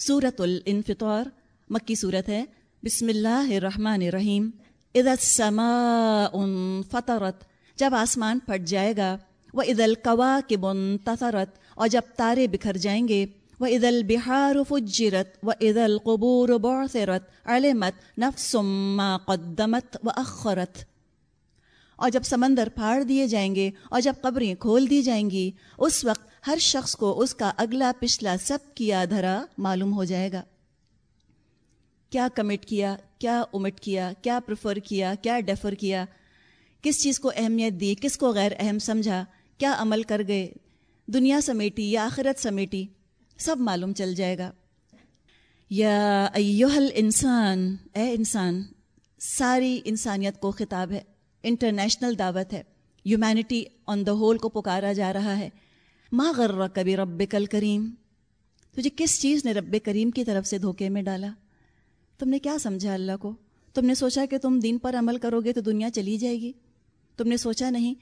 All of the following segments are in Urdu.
صورت الانفطار، مکی صورت ہے، بسم اللہ الرحمن الرحیم، اذا السماء فطرت جب آسمان پھٹ جائے گا وہ عید القوا کے بنترت اور جب تارے بکھر جائیں گے وہ عید البہار فجرت و عید القبور بعثرت، علمت ما قدمت و اخرت اور جب سمندر پھاڑ دیے جائیں گے اور جب قبریں کھول دی جائیں گی، اس وقت ہر شخص کو اس کا اگلا پچھلا سب کیا دھرا معلوم ہو جائے گا۔ کیا کمٹ کیا کیا امٹ کیا کیا پریفر کیا کیا ڈیفر کیا؟ کس چیز کو اہمیت دی، کس کو غیر اہم سمجھا؟ کیا عمل کر گئے؟ دنیا سمیٹی یا آخرت سمیٹی؟ سب معلوم چل جائے گا۔ یا ایوہل انسان اے انسان، ساری انسانیت کو خطاب ہے۔ انٹرنیشنل دعوت ہے۔ ہیومینٹی آن دا ہول کو پکارا جا رہا ہے۔ ماں غر کبھی رب کل کریم تجھے کس چیز نے رب کریم کی طرف سے دھوکے میں ڈالا؟ تم نے کیا سمجھا اللہ کو؟ تم نے سوچا کہ تم دین پر عمل کرو گے تو دنیا چلی جائے گی۔ تم نے سوچا نہیں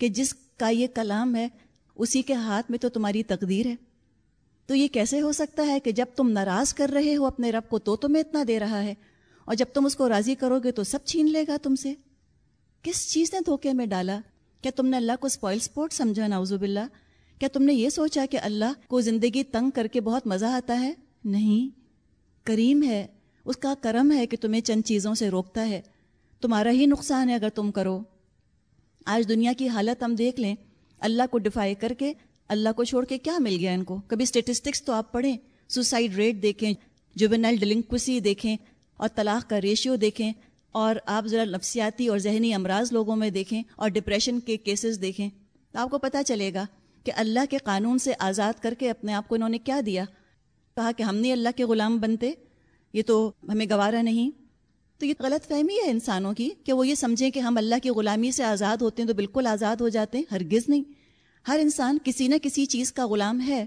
کہ جس کا یہ کلام ہے، اسی کے ہاتھ میں تو تمہاری تقدیر ہے۔ تو یہ کیسے ہو سکتا ہے کہ جب تم ناراض کر رہے ہو، اپنے رب کو تو تمہیں اتنا دے رہا ہے، اور جب تم اس کو راضی کرو گے تو سب چھین لے گا تم سے؟ کس چیز نے دھوکے میں ڈالا؟ کیا تم نے اللہ کو اسپوائل اسپورٹ سمجھا؟ ناؤز باللہ۔ کیا تم نے یہ سوچا کہ اللہ کو زندگی تنگ کر کے بہت مزہ آتا ہے؟ نہیں۔ کریم ہے۔ اس کا کرم ہے کہ تمہیں چند چیزوں سے روکتا ہے۔ تمہارا ہی نقصان ہے اگر تم کرو۔ آج دنیا کی حالت ہم دیکھ لیں۔ اللہ کو ڈیفائی کر کے اللہ کو چھوڑ کے کیا مل گیا ان کو؟ کبھی اسٹیٹسٹکس تو آپ پڑھیں سوسائڈ ریٹ دیکھیں جوبنل ڈلنکوسی دیکھیں اور طلاق کا ریشیو دیکھیں۔ اور آپ ذرا نفسیاتی اور ذہنی امراض لوگوں میں دیکھیں اور ڈپریشن کے کیسز دیکھیں تو آپ کو پتہ چلے گا کہ اللہ کے قانون سے آزاد کر کے اپنے آپ کو انہوں نے کیا دیا؟ کہا کہ ہم نہیں اللہ کے غلام بنتے، یہ تو ہمیں گوارا نہیں۔ تو یہ غلط فہمی ہے انسانوں کی کہ وہ یہ سمجھیں کہ ہم اللہ کی غلامی سے آزاد ہوتے ہیں تو بالکل آزاد ہو جاتے ہیں، ہرگز نہیں۔ ہر انسان کسی نہ کسی چیز کا غلام ہے۔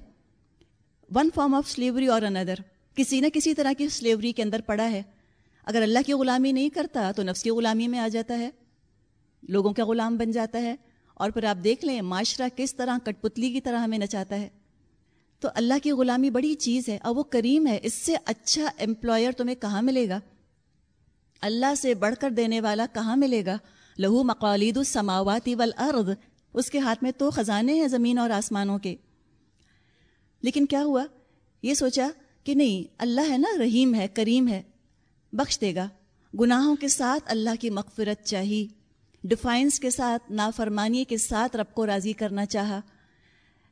ون فارم آف سلیوری اور اندر کسی نہ کسی طرح کی سلیوری کے اندر پڑا ہے۔ اگر اللہ کی غلامی نہیں کرتا تو نفس کی غلامی میں آ جاتا ہے، لوگوں کا غلام بن جاتا ہے۔ اور پھر آپ دیکھ لیں، معاشرہ کس طرح کٹ پتلی کی طرح ہمیں نچاتا ہے۔ تو اللہ کی غلامی بڑی چیز ہے اور وہ کریم ہے۔ اس سے اچھا امپلائر تمہیں کہاں ملے گا؟ اللہ سے بڑھ کر دینے والا کہاں ملے گا؟ لہو مقالید السماواتی والارض۔ اس کے ہاتھ میں تو خزانے ہیں زمین اور آسمانوں کے۔ لیکن کیا ہوا؟ یہ سوچا کہ نہیں، اللہ ہے نا، رحیم ہے، کریم ہے۔ بخش دے گا۔ گناہوں کے ساتھ اللہ کی مغفرت چاہی۔ ڈیفائنس کے ساتھ، نافرمانی کے ساتھ رب کو راضی کرنا چاہا۔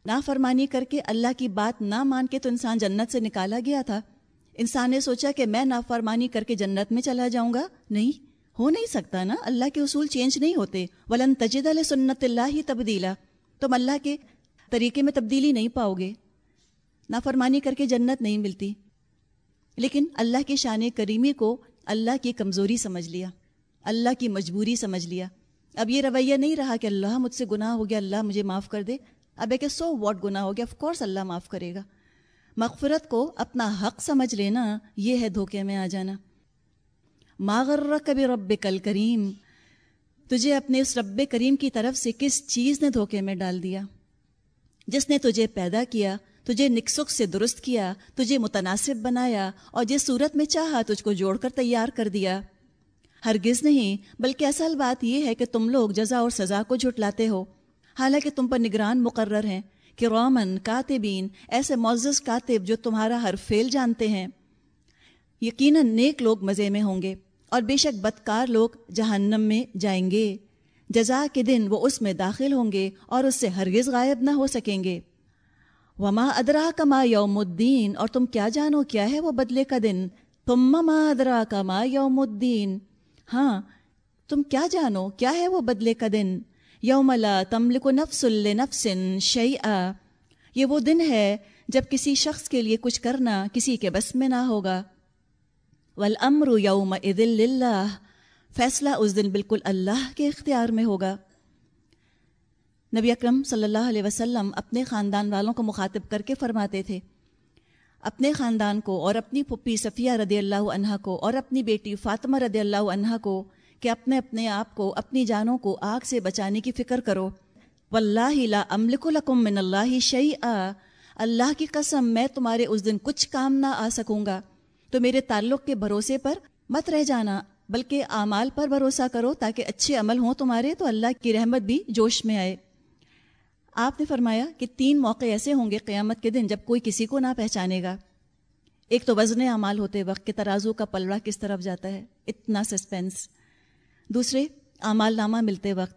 نافرمانی کر کے اللہ کی بات نہ مان کے تو انسان جنت سے نکالا گیا تھا۔ انسان نے سوچا کہ میں نافرمانی کر کے جنت میں چلا جاؤں گا۔ نہیں، ہو نہیں سکتا نا۔ اللہ کے اصول چینج نہیں ہوتے۔ ولن تجد علیہ سنت اللہ ہی تبدیلا۔ تم اللہ کے طریقے میں تبدیلی نہیں پاؤ گے۔ نافرمانی کر کے جنت نہیں ملتی۔ لیکن اللہ کی شان کریمی کو اللہ کی کمزوری سمجھ لیا، اللہ کی مجبوری سمجھ لیا۔ اب یہ رویہ نہیں رہا کہ اللہ مجھ سے گناہ ہو گیا، اللہ مجھے معاف کر دے۔ اب ایک سو واٹ گناہ ہو گیا آف کورس اللہ معاف کرے گا۔ مغفرت کو اپنا حق سمجھ لینا یہ ہے دھوکے میں آ جانا۔ ماغر کبھی رب کل کریم تجھے اپنے اس رب کریم کی طرف سے کس چیز نے دھوکے میں ڈال دیا؟ جس نے تجھے پیدا کیا تجھے نکسک سے درست کیا، تجھے متناسب بنایا، اور جس صورت میں چاہا تجھ کو جوڑ کر تیار کر دیا۔ ہرگز نہیں، بلکہ اصل بات یہ ہے کہ تم لوگ جزا اور سزا کو جھٹلاتے ہو۔ حالانکہ تم پر نگران مقرر ہیں کہ رومن کاتبین ایسے معزز کاتب جو تمہارا ہر فیل جانتے ہیں۔ یقیناً نیک لوگ مزے میں ہوں گے، اور بے شک بدکار لوگ جہنم میں جائیں گے۔ جزا کے دن وہ اس میں داخل ہوں گے اور اس سے ہرگز غائب نہ ہو سکیں گے۔ وما ادرا کما یوم الدین اور تم کیا جانو کیا ہے وہ بدلے کا دن؟ تم مما ادرا کما یوم الدین ہاں تم کیا جانو کیا ہے وہ بدلے کا دن؟ یوم لا تملک نفس النفس شیئا یہ وہ دن ہے جب کسی شخص کے لیے کچھ کرنا کسی کے بس میں نہ ہوگا۔ والامر یوم اذن اللہ فیصلہ اس دن بالکل اللہ کے اختیار میں ہوگا۔ نبی اکرم صلی اللہ علیہ وسلم اپنے خاندان والوں کو مخاطب کر کے فرماتے تھے، اپنے خاندان کو اور اپنی پھپھی صفیہ رضی اللہ عنہ کو اور اپنی بیٹی فاطمہ رضی اللہ عنہ کو کہ اپنے اپنے آپ کو، اپنی جانوں کو آگ سے بچانے کی فکر کرو۔ واللہ لا املک لکم من اللہ شیئا اللہ کی قسم، میں تمہارے اس دن کچھ کام نہ آ سکوں گا۔ تو میرے تعلق کے بھروسے پر مت رہ جانا، بلکہ اعمال پر بھروسہ کرو تاکہ اچھے عمل ہوں تمہارے، تو اللہ کی رحمت بھی جوش میں آئے۔ آپ نے فرمایا کہ تین موقع ایسے ہوں گے قیامت کے دن جب کوئی کسی کو نہ پہچانے گا۔ ایک تو وزن اعمال ہوتے وقت کہ ترازو کا پلڑا کس طرف جاتا ہے؟ اتنا سسپینس دوسرے، اعمال نامہ ملتے وقت،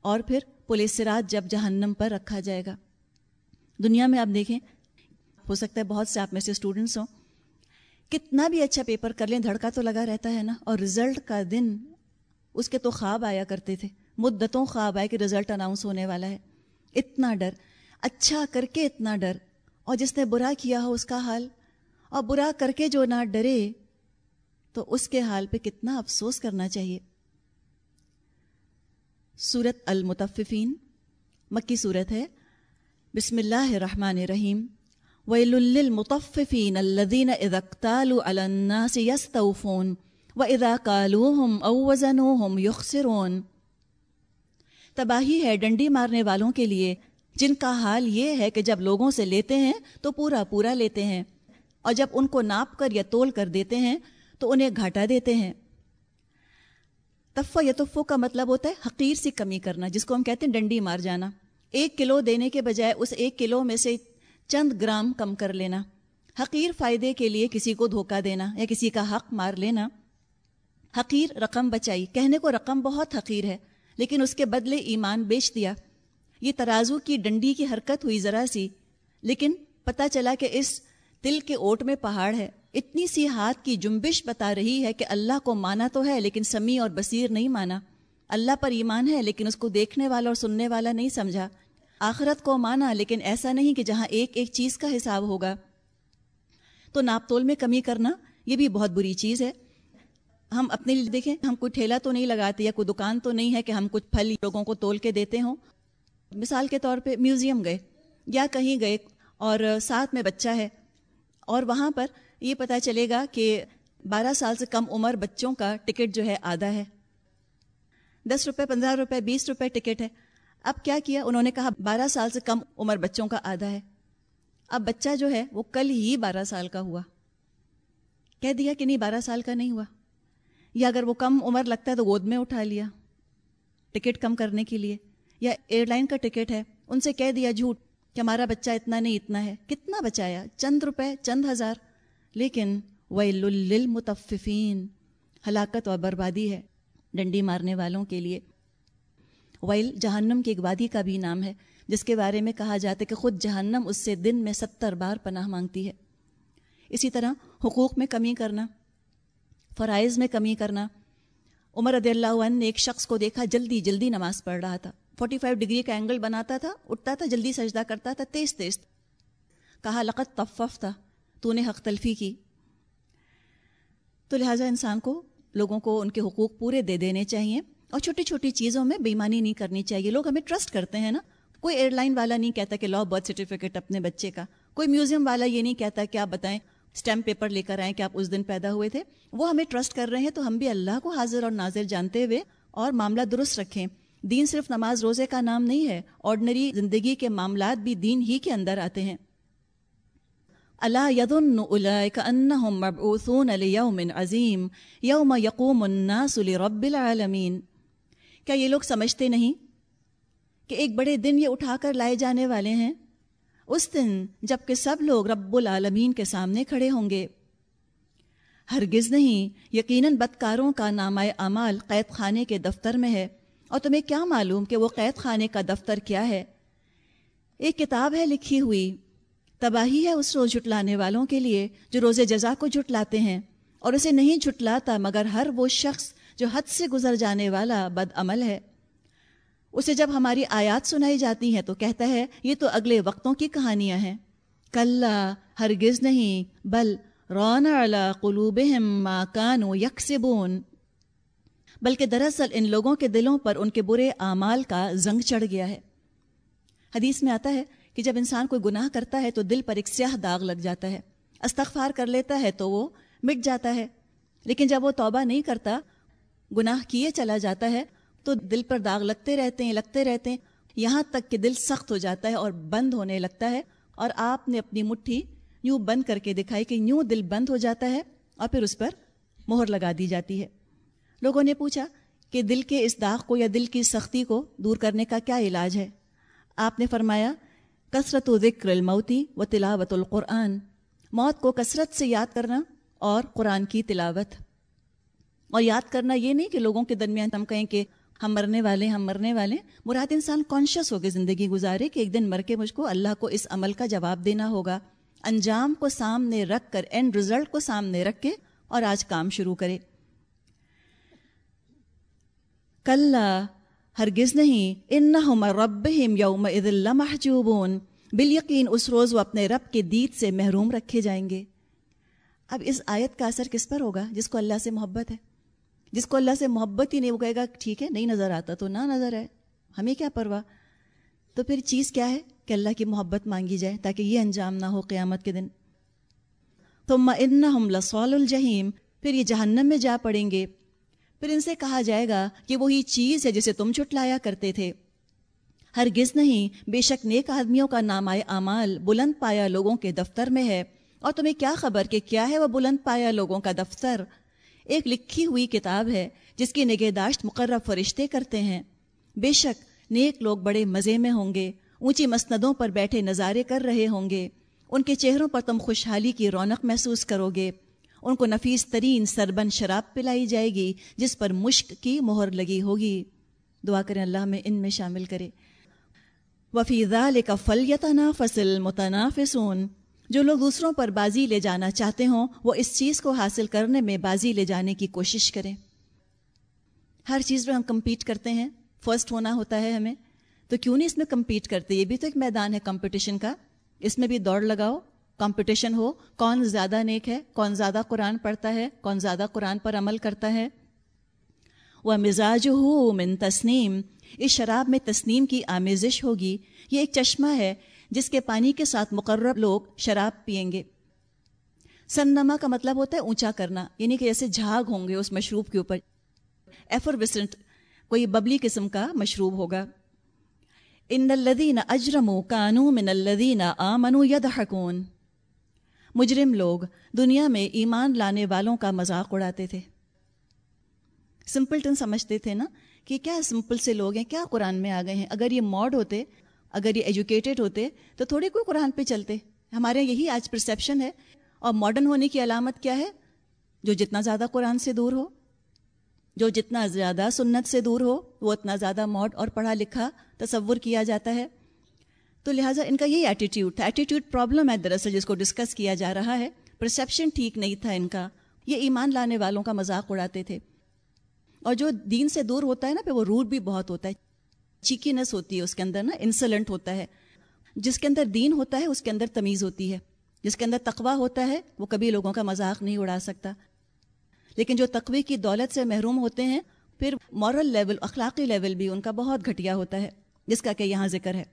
اور پھر پولیس رات جب جہنم پر رکھا جائے گا۔ دنیا میں آپ دیکھیں، ہو سکتا ہے بہت سے آپ میں سے اسٹوڈنٹس ہوں۔ کتنا بھی اچھا پیپر کر لیں، دھڑکا تو لگا رہتا ہے نا؟ اور رزلٹ کا دن، اس کے تو خواب آیا کرتے تھے۔ مدتوں خواب آئے کہ رزلٹ اناؤنس ہونے والا ہے۔ اتنا ڈر اچھا کر کے اتنا ڈر۔ اور جس نے برا کیا ہو اس کا حال، اور برا کر کے جو نہ ڈرے، تو اس کے حال پہ کتنا افسوس کرنا چاہیے۔ سورت المتففین مکی صورت ہے۔ بسم اللہ الرحمن الرحیم۔ ویل للمطففین الذین اذا اقتالوا علی الناس یستوفون واذا قالوهم او وزنوهم یخسرون۔ تباہی ہے ڈنڈی مارنے والوں کے لیے۔ جن کا حال یہ ہے کہ جب لوگوں سے لیتے ہیں تو پورا پورا لیتے ہیں۔ اور جب ان کو ناپ کر یا تول کر دیتے ہیں تو انہیں گھاٹا دیتے ہیں۔ تفا یا کا مطلب ہوتا ہے حقیر سی کمی کرنا، جس کو ہم کہتے ہیں ڈنڈی مار جانا۔ ایک کلو دینے کے بجائے اس ایک کلو میں سے چند گرام کم کر لینا۔ حقیر فائدے کے لیے کسی کو دھوکہ دینا یا کسی کا حق مار لینا۔ حقیر رقم بچائی، کہنے کو رقم بہت حقیر ہے۔ لیکن اس کے بدلے ایمان بیچ دیا۔ یہ ترازو کی ڈنڈی کی حرکت ہوئی ذرا سی، لیکن پتہ چلا کہ اس تل کے اوٹ میں پہاڑ ہے۔ اتنی سی ہاتھ کی جنبش بتا رہی ہے کہ اللہ کو مانا تو ہے، لیکن سمیع اور بصیر نہیں مانا۔ اللہ پر ایمان ہے، لیکن اس کو دیکھنے والا اور سننے والا نہیں سمجھا۔ آخرت کو مانا، لیکن ایسا نہیں کہ جہاں ایک ایک چیز کا حساب ہوگا۔ تو ناپ تول میں کمی کرنا، یہ بھی بہت بری چیز ہے۔ ہم اپنے لیے دیکھیں، ہم کوئی ٹھیلا تو نہیں لگاتے یا کوئی دکان تو نہیں ہے کہ ہم کچھ پھل لوگوں کو تول کے دیتے ہوں۔ مثال کے طور پہ میوزیم گئے یا کہیں گئے اور ساتھ میں بچہ ہے اور وہاں پر یہ پتہ چلے گا کہ بارہ سال سے کم عمر بچوں کا ٹکٹ جو ہے آدھا ہے۔ دس روپے، پندرہ روپے، بیس روپے ٹکٹ ہے۔ اب کیا کیا؟ انہوں نے کہا بارہ سال سے کم عمر بچوں کا آدھا ہے۔ اب بچہ جو ہے وہ کل ہی بارہ سال کا ہوا۔ کہہ دیا کہ نہیں، بارہ سال کا نہیں ہوا۔ یا اگر وہ کم عمر لگتا ہے تو گود میں اٹھا لیا ٹکٹ کم کرنے کے لیے، یا ایئر لائن کا ٹکٹ ہے، ان سے کہہ دیا جھوٹ کہ ہمارا بچہ اتنا نہیں، اتنا ہے۔ کتنا بچایا؟ چند روپے، چند ہزار۔ لیکن ویل للمطففین ہلاکت اور بربادی ہے ڈنڈی مارنے والوں کے لیے۔ ویل جہنم کی ایک وادی کا بھی نام ہے، جس کے بارے میں کہا جاتا ہے کہ خود جہنم اس سے دن میں ستر بار پناہ مانگتی ہے۔ اسی طرح حقوق میں کمی کرنا۔ فرائض میں کمی کرنا۔ عمر رضی اللہ عنہ نے ایک شخص کو دیکھا، جلدی جلدی نماز پڑھ رہا تھا۔ فورٹی فائیو ڈگری کا اینگل بناتا تھا، اٹھتا تھا، جلدی سجدہ کرتا تھا، تیز تیز۔ کہا لقت تفف تھا تو نے حق تلفی کی۔ تو لہٰذا انسان کو، لوگوں کو ان کے حقوق پورے دے دینے چاہیے اور چھوٹی چھوٹی چیزوں میں بےمانی نہیں کرنی چاہیے۔ لوگ ہمیں ٹرسٹ کرتے ہیں نا۔ کوئی ایئر لائن والا نہیں کہتا کہ لاؤ برتھ سرٹیفکیٹ اپنے بچے کا۔ کوئی میوزیم والا یہ نہیں کہتا کہ آپ بتائیں اسٹیمپ پیپر لے کر آئیں کہ آپ اس دن پیدا ہوئے تھے، وہ ہمیں ٹرسٹ کر رہے ہیں، تو ہم بھی اللہ کو حاضر اور ناظر جانتے ہوئے اور معاملہ درست رکھیں۔ دین صرف نماز روزے کا نام نہیں ہے آرڈنری زندگی کے معاملات بھی دین ہی کے اندر آتے ہیں۔ اللہ یدن مبعوثون لیوم عظیم، یوم یقوم الناس لرب العالمین۔ کیا یہ لوگ سمجھتے نہیں کہ ایک بڑے دن یہ اٹھا کر لائے جانے والے ہیں؟ اس دن جبکہ سب لوگ رب العالمین کے سامنے کھڑے ہوں گے۔ ہرگز نہیں، یقیناً بدکاروں کا نامہ اعمال قید خانے کے دفتر میں ہے۔ اور تمہیں کیا معلوم کہ وہ قید خانے کا دفتر کیا ہے؟ ایک کتاب ہے لکھی ہوئی۔ تباہی ہے اس روز جھٹلانے والوں کے لیے جو روز جزا کو جھٹلاتے ہیں۔ اور اسے نہیں جھٹلاتا مگر ہر وہ شخص جو حد سے گزر جانے والا بد عمل ہے۔ اسے جب ہماری آیات سنائی جاتی ہیں تو کہتا ہے، یہ تو اگلے وقتوں کی کہانیاں ہیں۔ کل ہرگز نہیں، بل رون قلوب کانو یکسبون۔ بلکہ دراصل ان لوگوں کے دلوں پر ان کے برے اعمال کا زنگ چڑھ گیا ہے۔ حدیث میں آتا ہے کہ جب انسان کوئی گناہ کرتا ہے تو دل پر ایک سیاہ داغ لگ جاتا ہے۔ استغفار کر لیتا ہے تو وہ مٹ جاتا ہے۔ لیکن جب وہ توبہ نہیں کرتا، گناہ کیے چلا جاتا ہے تو دل پر داغ لگتے رہتے ہیں، لگتے رہتے ہیں۔ یہاں تک کہ دل سخت ہو جاتا ہے اور بند ہونے لگتا ہے۔ اور آپ نے اپنی مٹھی یوں بند کر کے دکھائی کہ یوں دل بند ہو جاتا ہے اور پھر اس پر مہر لگا دی جاتی ہے۔ لوگوں نے پوچھا کہ دل کے اس داغ کو یا دل کی سختی کو دور کرنے کا کیا علاج ہے؟ آپ نے فرمایا، کثرت و ذکر الموتی و تلاوت القرآن۔ موت کو کثرت سے یاد کرنا اور قرآن کی تلاوت۔ اور یاد کرنا یہ نہیں کہ لوگوں کے درمیان ہم کہیں کہ ہم مرنے والے، ہم مرنے والے۔ مراد انسان کانشیس ہو کے زندگی گزارے کہ ایک دن مر کے مجھ کو اللہ کو اس عمل کا جواب دینا ہوگا۔ انجام کو سامنے رکھ کر اینڈ رزلٹ کو سامنے رکھ کے اور آج کام شروع کرے۔ کل ہرگز نہیں۔ ان رب یوم محجوبون بال یقین اس روز وہ اپنے رب کے دید سے محروم رکھے جائیں گے۔ اب اس آیت کا اثر کس پر ہوگا؟ جس کو اللہ سے محبت ہے۔ جس کو اللہ سے محبت ہی نہیں، وہ کہے گا، ٹھیک ہے، نہیں نظر آتا تو نہ نظر ہے ہمیں کیا پرواہ؟ تو پھر چیز کیا ہے؟ کہ اللہ کی محبت مانگی جائے تاکہ یہ انجام نہ ہو قیامت کے دن۔ تو ان ہم لسول الجہیم پھر یہ جہنم میں جا پڑیں گے۔ پھر ان سے کہا جائے گا کہ وہی چیز ہے جسے تم چھٹلایا کرتے تھے۔ ہرگز نہیں، بے شک نیک آدمیوں کا نام آئے اعمال بلند پایا لوگوں کے دفتر میں ہے۔ اور تمہیں کیا خبر کہ کیا ہے وہ بلند پایا لوگوں کا دفتر؟ ایک لکھی ہوئی کتاب ہے جس کی نگہداشت مقرر فرشتے کرتے ہیں۔ بے شک نیک لوگ بڑے مزے میں ہوں گے، اونچی مسندوں پر بیٹھے نظارے کر رہے ہوں گے۔ ان کے چہروں پر تم خوشحالی کی رونق محسوس کرو گے۔ ان کو نفیس ترین سربن شراب پلائی جائے گی، جس پر مشک کی مہر لگی ہوگی۔ دعا کریں اللہ میں ان میں شامل کرے۔ وفی ذال کا فلیتنا فصل متنافسون جو لوگ دوسروں پر بازی لے جانا چاہتے ہوں، وہ اس چیز کو حاصل کرنے میں بازی لے جانے کی کوشش کریں۔ ہر چیز میں ہم کمپیٹ کرتے ہیں۔ فرسٹ ہونا ہوتا ہے ہمیں۔ تو کیوں نہیں اس میں کمپیٹ کرتے؟ یہ بھی تو ایک میدان ہے کمپٹیشن کا۔ اس میں بھی دوڑ لگاؤ۔ کمپٹیشن ہو، کون زیادہ نیک ہے، کون زیادہ قرآن پڑھتا ہے، کون زیادہ قرآن پر عمل کرتا ہے۔ وہ مزاج ہو من تسنیم اس شراب میں تسنیم کی آمیزش ہوگی۔ یہ ایک چشمہ ہے۔ جس کے پانی کے ساتھ مقرر لوگ شراب پئیں گے۔ سنما کا مطلب ہوتا ہے اونچا کرنا یعنی کہ جیسے جھاگ ہوں گے اس مشروب کے اوپر۔ ایفروسنٹ کوئی ببلی قسم کا مشروب ہوگا۔ ان الدین اجرم کانو من الدین آمنو یدحکون مجرم لوگ دنیا میں ایمان لانے والوں کا مذاق اڑاتے تھے۔ سمپلٹن سمجھتے تھے نا کہ کیا سمپل سے لوگ ہیں، کیا قرآن میں آ گئے ہیں۔ اگر یہ ماڈ ہوتے اگر یہ ایجوکیٹڈ ہوتے تو تھوڑے کوئی قرآن پہ چلتے۔ ہمارے یہی آج پرسیپشن ہے۔ اور ماڈرن ہونے کی علامت کیا ہے؟ جو جتنا زیادہ قرآن سے دور ہو، جو جتنا زیادہ سنت سے دور ہو، وہ اتنا زیادہ ماڈ اور پڑھا لکھا تصور کیا جاتا ہے۔ تو لہٰذا ان کا یہی ایٹیٹیوڈ تھا۔ ایٹیٹیوڈ پرابلم ہے دراصل جس کو ڈسکس کیا جا رہا ہے۔ پرسیپشن ٹھیک نہیں تھا ان کا۔ یہ ایمان لانے والوں کا مذاق اڑاتے تھے۔ اور جو دین سے دور ہوتا ہے نا، پھر وہ روڈ بھی بہت ہوتا ہے۔ چیکینس ہوتی ہے، اس کے اندر نا انسلنٹ ہوتا ہے۔ جس کے اندر دین ہوتا ہے، اس کے اندر تمیز ہوتی ہے۔ جس کے اندر تقوا ہوتا ہے، وہ کبھی لوگوں کا مذاق نہیں اڑا سکتا۔ لیکن جو تقوی کی دولت سے محروم ہوتے ہیں، پھر مورل لیول اخلاقی لیول بھی ان کا بہت گھٹیا ہوتا ہے، جس کا کہ یہاں ذکر ہے۔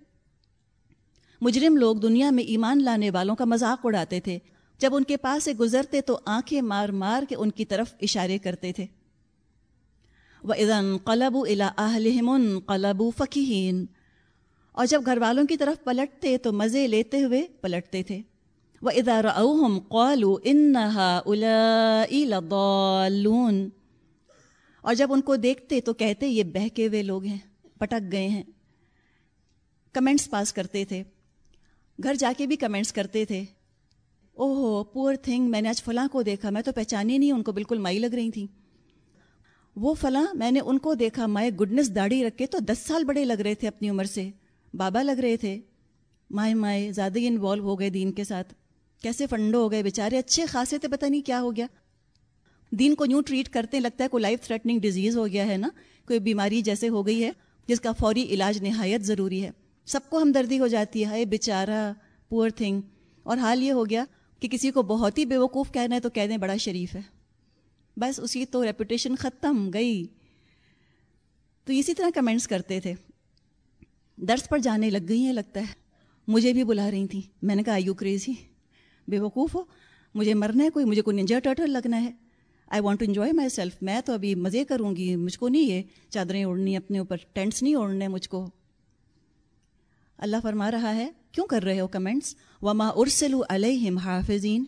مجرم لوگ دنیا میں ایمان لانے والوں کا مذاق اڑاتے تھے۔ جب ان کے پاس سے گزرتے تو آنکھیں مار مار کے ان کی طرف اشارے کرتے تھے۔ وہ ادن قلب الاحلمن قلب فقین اور جب گھر والوں کی طرف پلٹتے تو مزے لیتے ہوئے پلٹتے تھے۔ وہ ادار اوہم قالو انہا لضالون۔ اور جب ان کو دیکھتے تو کہتے یہ بہکے ہوئے لوگ ہیں، پٹک گئے ہیں۔ کمنٹس پاس کرتے تھے۔ گھر جا کے بھی کمنٹس کرتے تھے۔ او ہو پور تھنگ، میں نے آج فلاں کو دیکھا، میں تو پہچانی نہیں، ان کو بالکل مائی لگ رہی تھیں۔ وہ فلاں میں نے ان کو دیکھا، مائے گڈنس داڑھی رکھ کے تو دس سال بڑے لگ رہے تھے اپنی عمر سے۔ بابا لگ رہے تھے۔ مائے مائے، زیادہ ہی انوالو ہو گئے دین کے ساتھ۔ کیسے فنڈو ہو گئے بیچارے؟ اچھے خاصے تھے، پتہ نہیں کیا ہو گیا۔ دین کو یوں ٹریٹ کرتے لگتا ہے کوئی لائف تھریٹنگ ڈیزیز ہو گیا ہے نا؟ کوئی بیماری جیسے ہو گئی ہے، جس کا فوری علاج نہایت ضروری ہے۔ سب کو ہمدردی ہو جاتی ہے، ہائے بیچارہ پور تھنگ اور حال یہ ہو گیا کہ کسی کو بہت ہی بے وقوف کہنا ہے تو کہہ دیں بڑا شریف ہے۔ بس اسی تو ریپوٹیشن ختم گئی۔ تو اسی طرح کمنٹس کرتے تھے۔ درس پر جانے لگ گئی ہیں لگتا ہے۔ مجھے بھی بلا رہی تھیں۔ میں نے کہا یو کریزی بے وقوف ہو۔ مجھے مرنا ہے کوئی؟ مجھے کوئی ننجا ٹرٹل لگنا ہے۔ I want to enjoy myself میں تو ابھی مزے کروں گی۔ مجھ کو نہیں ہے چادریں اوڑھنی، اپنے اوپر ٹینٹس نہیں اوڑھنے مجھ کو۔ اللہ فرما رہا ہے، کیوں کر رہے ہو کمنٹس وما ارسل علیہم حافظین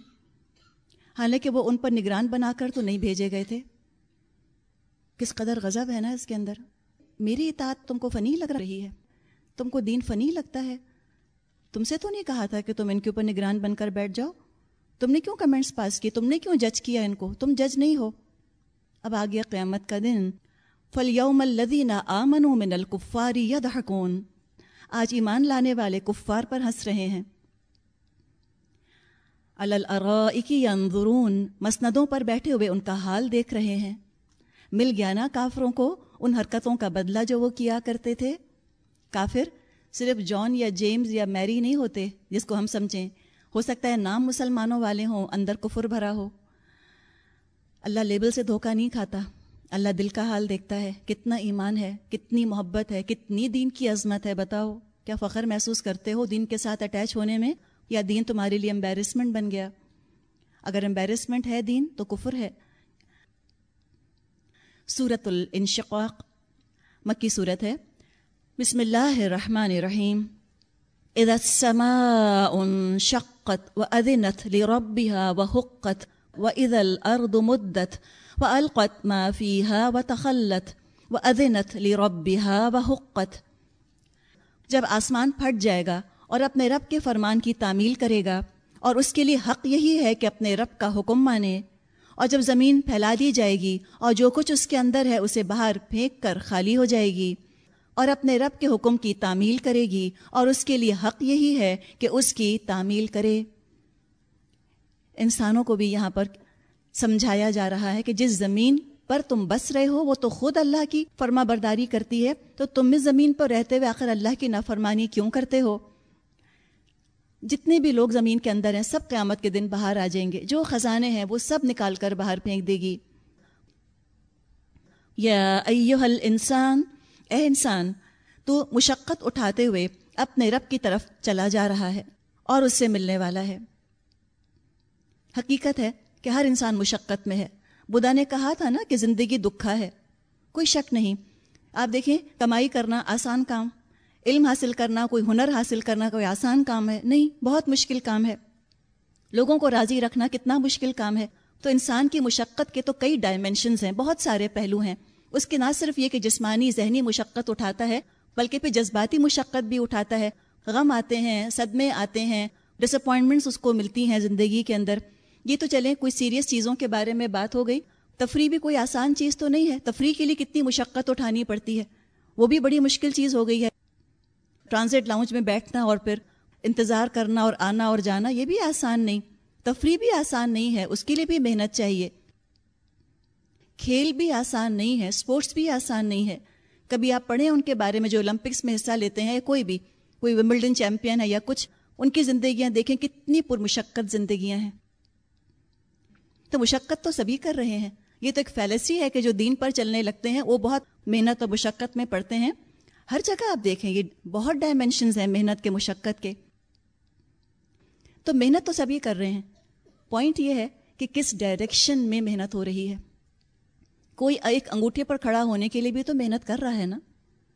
حالانکہ وہ ان پر نگران بنا کر تو نہیں بھیجے گئے تھے۔ کس قدر غضب ہے نا اس کے اندر۔ میری اطاعت تم کو فنی لگ رہی ہے۔ تم کو دین فنی لگتا ہے۔ تم سے تو نہیں کہا تھا کہ تم ان کے اوپر نگران بن کر بیٹھ جاؤ۔ تم نے کیوں کمنٹس پاس کیے تم نے کیوں جج کیا ان کو؟ تم جج نہیں ہو۔ اب آ گیا قیامت کا دن۔ فل یوم الدین آمن من الکفاری یدحکون آج ایمان لانے والے کفار پر ہنس رہے ہیں۔ الارائکی ینظرون، مسندوں پر بیٹھے ہوئے ان کا حال دیکھ رہے ہیں۔ مل گیا نا کافروں کو، ان حرکتوں کا بدلہ جو وہ کیا کرتے تھے۔ کافر صرف جان یا جیمز یا میری نہیں ہوتے، جس کو ہم سمجھیں۔ ہو سکتا ہے نام مسلمانوں والے ہوں، اندر کفر بھرا ہو۔ اللہ لیبل سے دھوکہ نہیں کھاتا۔ اللہ دل کا حال دیکھتا ہے۔ کتنا ایمان ہے، کتنی محبت ہے، کتنی دین کی عظمت ہے، بتاؤ۔ کیا فخر محسوس کرتے ہو دین کے ساتھ اٹیچ ہونے میں؟ یا دین تمہارے لیے امبیرسمنٹ بن گیا۔ اگر امبیرسمنٹ ہے دین، تو کفر ہے۔ صورت الانشقاق، مکی صورت ہے۔ بسم اللہ الرحمن الرحیم۔ اذا السماء انشقت وأذنت لربها وحقت وإذا الأرض مدت وألقت ما فيها وتخلت وأذنت لربها وحقت۔ جب آسمان پھٹ جائے گا اور اپنے رب کے فرمان کی تعمیل کرے گا اور اس کے لیے حق یہی ہے کہ اپنے رب کا حکم مانے۔ اور جب زمین پھیلا دی جائے گی اور جو کچھ اس کے اندر ہے اسے باہر پھینک کر خالی ہو جائے گی اور اپنے رب کے حکم کی تعمیل کرے گی اور اس کے لیے حق یہی ہے کہ اس کی تعمیل کرے۔ انسانوں کو بھی یہاں پر سمجھایا جا رہا ہے کہ جس زمین پر تم بس رہے ہو وہ تو خود اللہ کی فرما برداری کرتی ہے۔ تو تم اس زمین پر رہتے ہوئے آخر اللہ کی نافرمانی کیوں کرتے ہو؟ جتنے بھی لوگ زمین کے اندر ہیں، سب قیامت کے دن باہر آ جائیں گے۔ جو خزانے ہیں، وہ سب نکال کر باہر پھینک دے گی۔ یا ایوہ الانسان، اے انسان، تو مشقت اٹھاتے ہوئے اپنے رب کی طرف چلا جا رہا ہے اور اس سے ملنے والا ہے۔ حقیقت ہے کہ ہر انسان مشقت میں ہے۔ بدا نے کہا تھا نا کہ زندگی دکھا ہے۔ کوئی شک نہیں۔ آپ دیکھیں، کمائی کرنا آسان کام۔ علم حاصل کرنا، کوئی ہنر حاصل کرنا، کوئی آسان کام ہے، نہیں، بہت مشکل کام ہے۔ لوگوں کو راضی رکھنا کتنا مشکل کام ہے۔ تو انسان کی مشقت کے تو کئی ڈائمینشنز ہیں، بہت سارے پہلو ہیں۔ اس کے نہ صرف یہ کہ جسمانی، ذہنی مشقت اٹھاتا ہے، بلکہ پھر جذباتی مشقت بھی اٹھاتا ہے۔ غم آتے ہیں، صدمے آتے ہیں ڈس اپوائنٹمنٹس اس کو ملتی ہیں زندگی کے اندر۔ یہ تو چلیں، کوئی سیریس چیزوں کے بارے میں بات ہو گئی۔ تفریح بھی کوئی آسان چیز تو نہیں ہے۔ تفریح کے لیے کتنی مشقت اٹھانی پڑتی ہے۔ وہ بھی بڑی مشکل چیز ہو گئی ہے۔ ٹرانزٹ لاؤنج میں بیٹھنا اور پھر انتظار کرنا اور آنا اور جانا، یہ بھی آسان نہیں۔ تفریح بھی آسان نہیں ہے، اس کے لیے بھی محنت چاہیے۔ کھیل بھی آسان نہیں ہے اسپورٹس بھی آسان نہیں ہے۔ کبھی آپ پڑھیں ان کے بارے میں جو اولمپکس میں حصہ لیتے ہیں یا کوئی بھی، کوئی ومبلڈن چیمپئن ہے یا کچھ، ان کی زندگیاں دیکھیں کتنی پرمشقت زندگیاں ہیں۔ تو مشقت تو سبھی کر رہے ہیں۔ یہ تو ایک فیلسی ہے کہ جو دین پر چلنے لگتے ہیں، وہ بہت محنت اور مشقت میں پڑھتے ہیں۔ ہر جگہ آپ دیکھیں، یہ بہت ڈائمینشنز ہیں محنت کے، مشقت کے۔ تو محنت تو سبھی کر رہے ہیں۔ پوائنٹ یہ ہے کہ کس ڈائریکشن میں محنت ہو رہی ہے۔ کوئی ایک انگوٹھے پر کھڑا ہونے کے لیے بھی تو محنت کر رہا ہے نا؟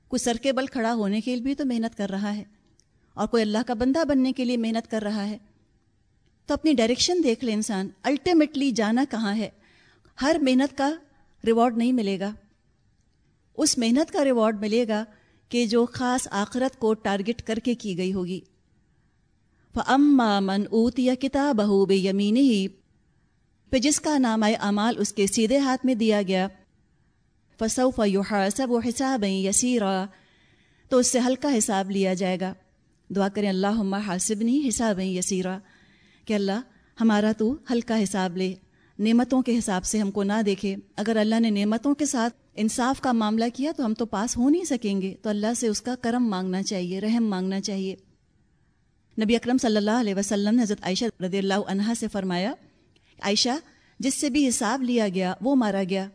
کوئی سر کے بل کھڑا ہونے کے لیے بھی تو محنت کر رہا ہے۔ اور کوئی اللہ کا بندہ بننے کے لیے محنت کر رہا ہے۔ تو اپنی ڈائریکشن دیکھ لے انسان۔ الٹیمیٹلی جانا کہاں ہے؟ ہر محنت کا ریوارڈ نہیں ملے گا۔ اس محنت کا ریوارڈ ملے گا کہ جو خاص آخرت کو ٹارگٹ کر کے کی گئی ہوگی۔ من اوت یا کتاب بے یمین ہی پہ جس کا نام اعمال اس کے سیدھے ہاتھ میں دیا گیا فصوف سب و حساب یسیرا تو اس سے ہلکا حساب لیا جائے گا۔ دعا کریں اللہ حاسب نہیں حساب یسیرا، کہ اللہ ہمارا تو ہلکا حساب لے، نعمتوں کے حساب سے ہم کو نہ دیکھے۔ اگر اللہ نے نعمتوں کے ساتھ انصاف کا معاملہ کیا تو ہم تو پاس ہو نہیں سکیں گے تو اللہ سے اس کا کرم مانگنا چاہیے، رحم مانگنا چاہیے۔ نبی اکرم صلی اللہ علیہ وسلم نے حضرت عائشہ رضی اللہ عنہا سے فرمایا، عائشہ، جس سے بھی حساب لیا گیا، وہ مارا گیا۔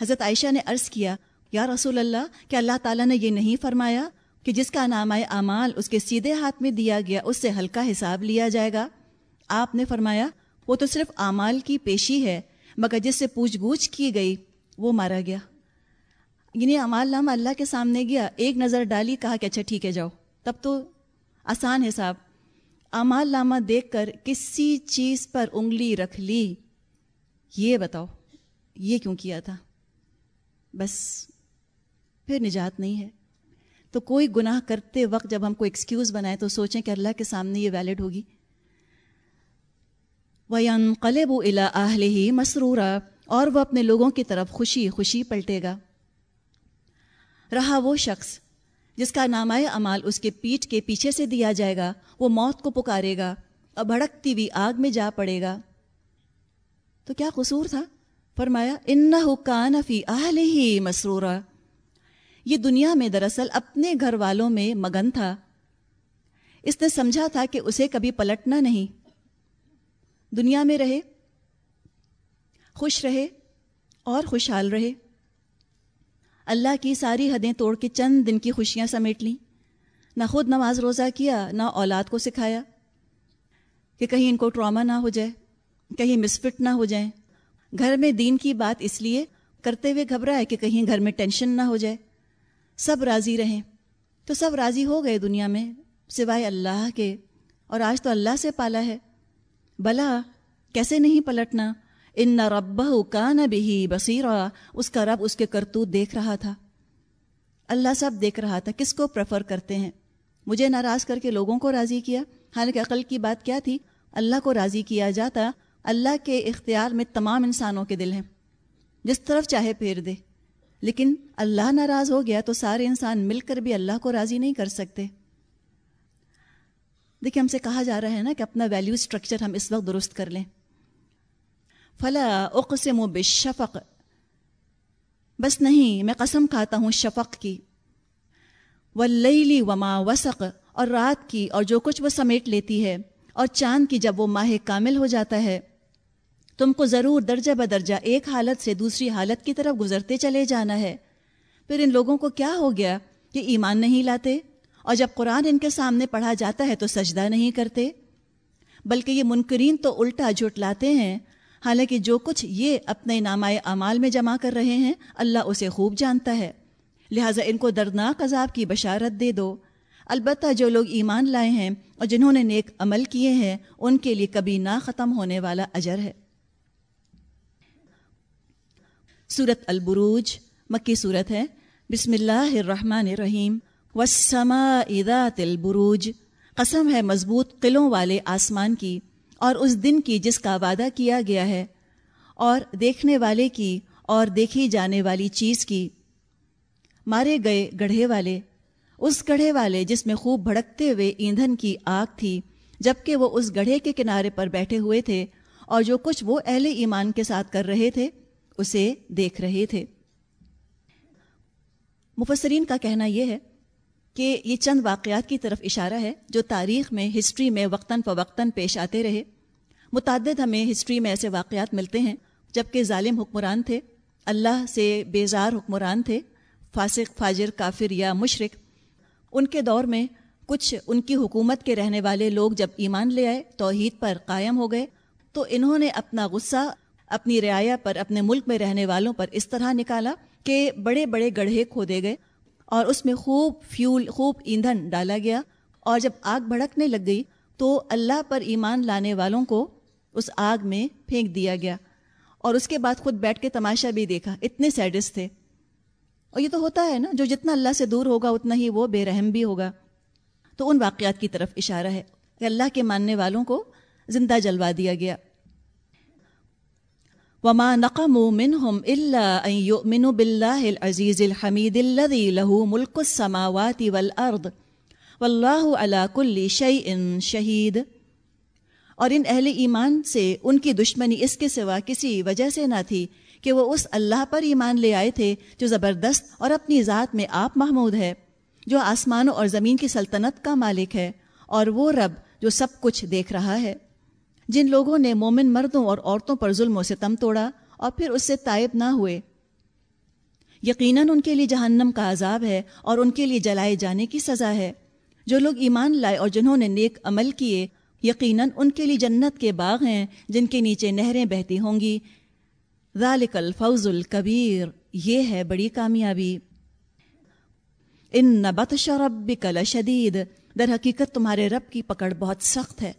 حضرت عائشہ نے عرض کیا، یا رسول اللہ کہ اللہ تعالیٰ نے یہ نہیں فرمایا کہ جس کا نام اعمال اس کے سیدھے ہاتھ میں دیا گیا، اس سے ہلکا حساب لیا جائے گا؟ آپ نے فرمایا، وہ تو صرف اعمال کی پیشی ہے، مگر جس سے پوچھ گوچھ کی گئی، وہ مارا گیا۔ یعنی امال نام اللہ کے سامنے گیا، ایک نظر ڈالی، کہا کہ اچھا ٹھیک ہے، جاؤ۔ تب تو آسان حساب امال نامہ دیکھ کر کسی چیز پر انگلی رکھ لی۔ یہ بتاؤ، یہ کیوں کیا تھا؟ بس پھر نجات نہیں ہے۔ تو کوئی گناہ کرتے وقت جب ہم کو ایکسکیوز بنائے تو سوچیں کہ اللہ کے سامنے یہ ویلڈ ہوگی۔ وَيَنْقَلِبُ قلب و الا ہی مسرورا، اور وہ اپنے لوگوں کی طرف خوشی خوشی پلٹے گا۔ رہا وہ شخص جس کا نامۂ امال اس کے پیٹھ کے پیچھے سے دیا جائے گا، وہ موت کو پکارے گا اور بھڑکتی ہوئی آگ میں جا پڑے گا۔ تو کیا قصور تھا؟ فرمایا ان حکان فی آل ہی مسرورہ یہ دنیا میں دراصل اپنے گھر والوں میں مگن تھا۔ اس نے سمجھا تھا کہ اسے کبھی پلٹنا نہیں۔ دنیا میں رہے، خوش رہے اور خوشحال رہے۔ اللہ کی ساری حدیں توڑ کے چند دن کی خوشیاں سمیٹ لیں۔ نہ خود نماز روزہ کیا، نہ اولاد کو سکھایا کہ کہیں ان کو ٹراما نہ ہو جائے، کہیں مسفٹ نہ ہو جائیں۔ گھر میں دین کی بات اس لیے کرتے ہوئے گھبرائے کہ کہیں گھر میں ٹینشن نہ ہو جائے۔ سب راضی رہیں۔ تو سب راضی ہو گئے دنیا میں، سوائے اللہ کے۔ اور آج تو اللہ سے پالا ہے۔ بلا کیسے نہیں پلٹنا؟ ان نہ رب کا نہ بھی بصیرہ اس کا رب اس کے کرتوت دیکھ رہا تھا۔ اللہ سب دیکھ رہا تھا، کس کو پریفر کرتے ہیں؟ مجھے ناراض کر کے لوگوں کو راضی کیا۔ حالانکہ عقل کی بات کیا تھی؟ اللہ کو راضی کیا جاتا، اللہ کے اختیار میں تمام انسانوں کے دل ہیں۔ جس طرف چاہے پھیر دے۔ لیکن اللہ ناراض ہو گیا تو سارے انسان مل کر بھی اللہ کو راضی نہیں کر سکتے۔ دیکھیے، ہم سے کہا جا رہا ہے نا کہ اپنا ویلیو اسٹرکچر ہم اس وقت درست کر لیں۔ فلا اقسم و بشفق بس نہیں، میں قسم کھاتا ہوں شفق کی۔ ولی وما وسق، اور رات کی، اور جو کچھ وہ سمیٹ لیتی ہے، اور چاند کی جب وہ ماہ کامل ہو جاتا ہے۔ تم کو ضرور درجہ بدرجہ ایک حالت سے دوسری حالت کی طرف گزرتے چلے جانا ہے۔ پھر ان لوگوں کو کیا ہو گیا کہ ایمان نہیں لاتے؟ اور جب قرآن ان کے سامنے پڑھا جاتا ہے تو سجدہ نہیں کرتے؟ بلکہ یہ منکرین تو الٹا جھٹلاتے ہیں۔ حالانکہ جو کچھ یہ اپنے نامۂ اعمال میں جمع کر رہے ہیں، اللہ اسے خوب جانتا ہے۔ لہٰذا ان کو دردناک عذاب کی بشارت دے دو۔ البتہ جو لوگ ایمان لائے ہیں اور جنہوں نے نیک عمل کیے ہیں، ان کے لیے کبھی نہ ختم ہونے والا اجر ہے۔ صورت البروج، مکی صورت ہے۔ بسم اللہ الرحمن الرحیم۔ وسما ذات البروج۔ قسم ہے مضبوط قلعوں والے آسمان کی۔ اور اس دن کی جس کا وعدہ کیا گیا ہے، اور دیکھنے والے کی اور دیکھی جانے والی چیز کی۔ مارے گئے گڑھے والے، اس گڑھے والے جس میں خوب بھڑکتے ہوئے ایندھن کی آگ تھی جبکہ وہ اس گڑھے کے کنارے پر بیٹھے ہوئے تھے، اور جو کچھ وہ اہل ایمان کے ساتھ کر رہے تھے، اسے دیکھ رہے تھے۔ مفسرین کا کہنا یہ ہے کہ یہ چند واقعات کی طرف اشارہ ہے جو تاریخ میں، ہسٹری میں وقتاً فوقتاً پیش آتے رہے۔ متعدد ہمیں ہسٹری میں ایسے واقعات ملتے ہیں جبکہ ظالم حکمران تھے، اللہ سے بیزار حکمران تھے، فاسق، فاجر، کافر یا مشرق ان کے دور میں کچھ ان کی حکومت کے رہنے والے لوگ جب ایمان لے آئے، توحید پر قائم ہو گئے، تو انہوں نے اپنا غصہ، اپنی رعایا پر اپنے ملک میں رہنے والوں پر اس طرح نکالا کہ بڑے بڑے گڑھے کھودے گئے اور اس میں خوب فیول، خوب ایندھن ڈالا گیا۔ اور جب آگ بھڑکنے لگ گئی، تو اللہ پر ایمان لانے والوں کو اس آگ میں پھینک دیا گیا اور اس کے بعد خود بیٹھ کے تماشا بھی دیکھا، اتنے سیڈس تھے۔ اور یہ تو ہوتا ہے نا، جو جتنا اللہ سے دور ہوگا، اتنا ہی وہ بے رحم بھی ہوگا۔ تو ان واقعات کی طرف اشارہ ہے کہ اللہ کے ماننے والوں کو زندہ جلوا دیا گیا۔ وما نقموا منهم الا ان يؤمنوا بالله العزيز الحميد الذي له ملك السماوات والارض والله على كل شيء شهيد۔ اور ان اہل ایمان سے ان کی دشمنی اس کے سوا کسی وجہ سے نہ تھی کہ وہ اس اللہ پر ایمان لے آئے تھے جو زبردست اور اپنی ذات میں آپ محمود ہے، جو آسمانوں اور زمین کی سلطنت کا مالک ہے اور وہ رب جو سب کچھ دیکھ رہا ہے۔ جن لوگوں نے مومن مردوں اور عورتوں پر ظلم و ستم توڑا اور پھر اس سے طائب نہ ہوئے۔ یقیناً ان کے لیے جہنم کا عذاب ہے اور ان کے لیے جلائے جانے کی سزا ہے۔ جو لوگ ایمان لائے اور جنہوں نے نیک عمل کیے یقیناً ان کے لیے جنت کے باغ ہیں جن کے نیچے نہریں بہتی ہوں گی۔ ذالک الفوز الکبیر، یہ ہے بڑی کامیابی۔ ان نبت شرب کل شدید در حقیقت تمہارے رب کی پکڑ بہت سخت ہے۔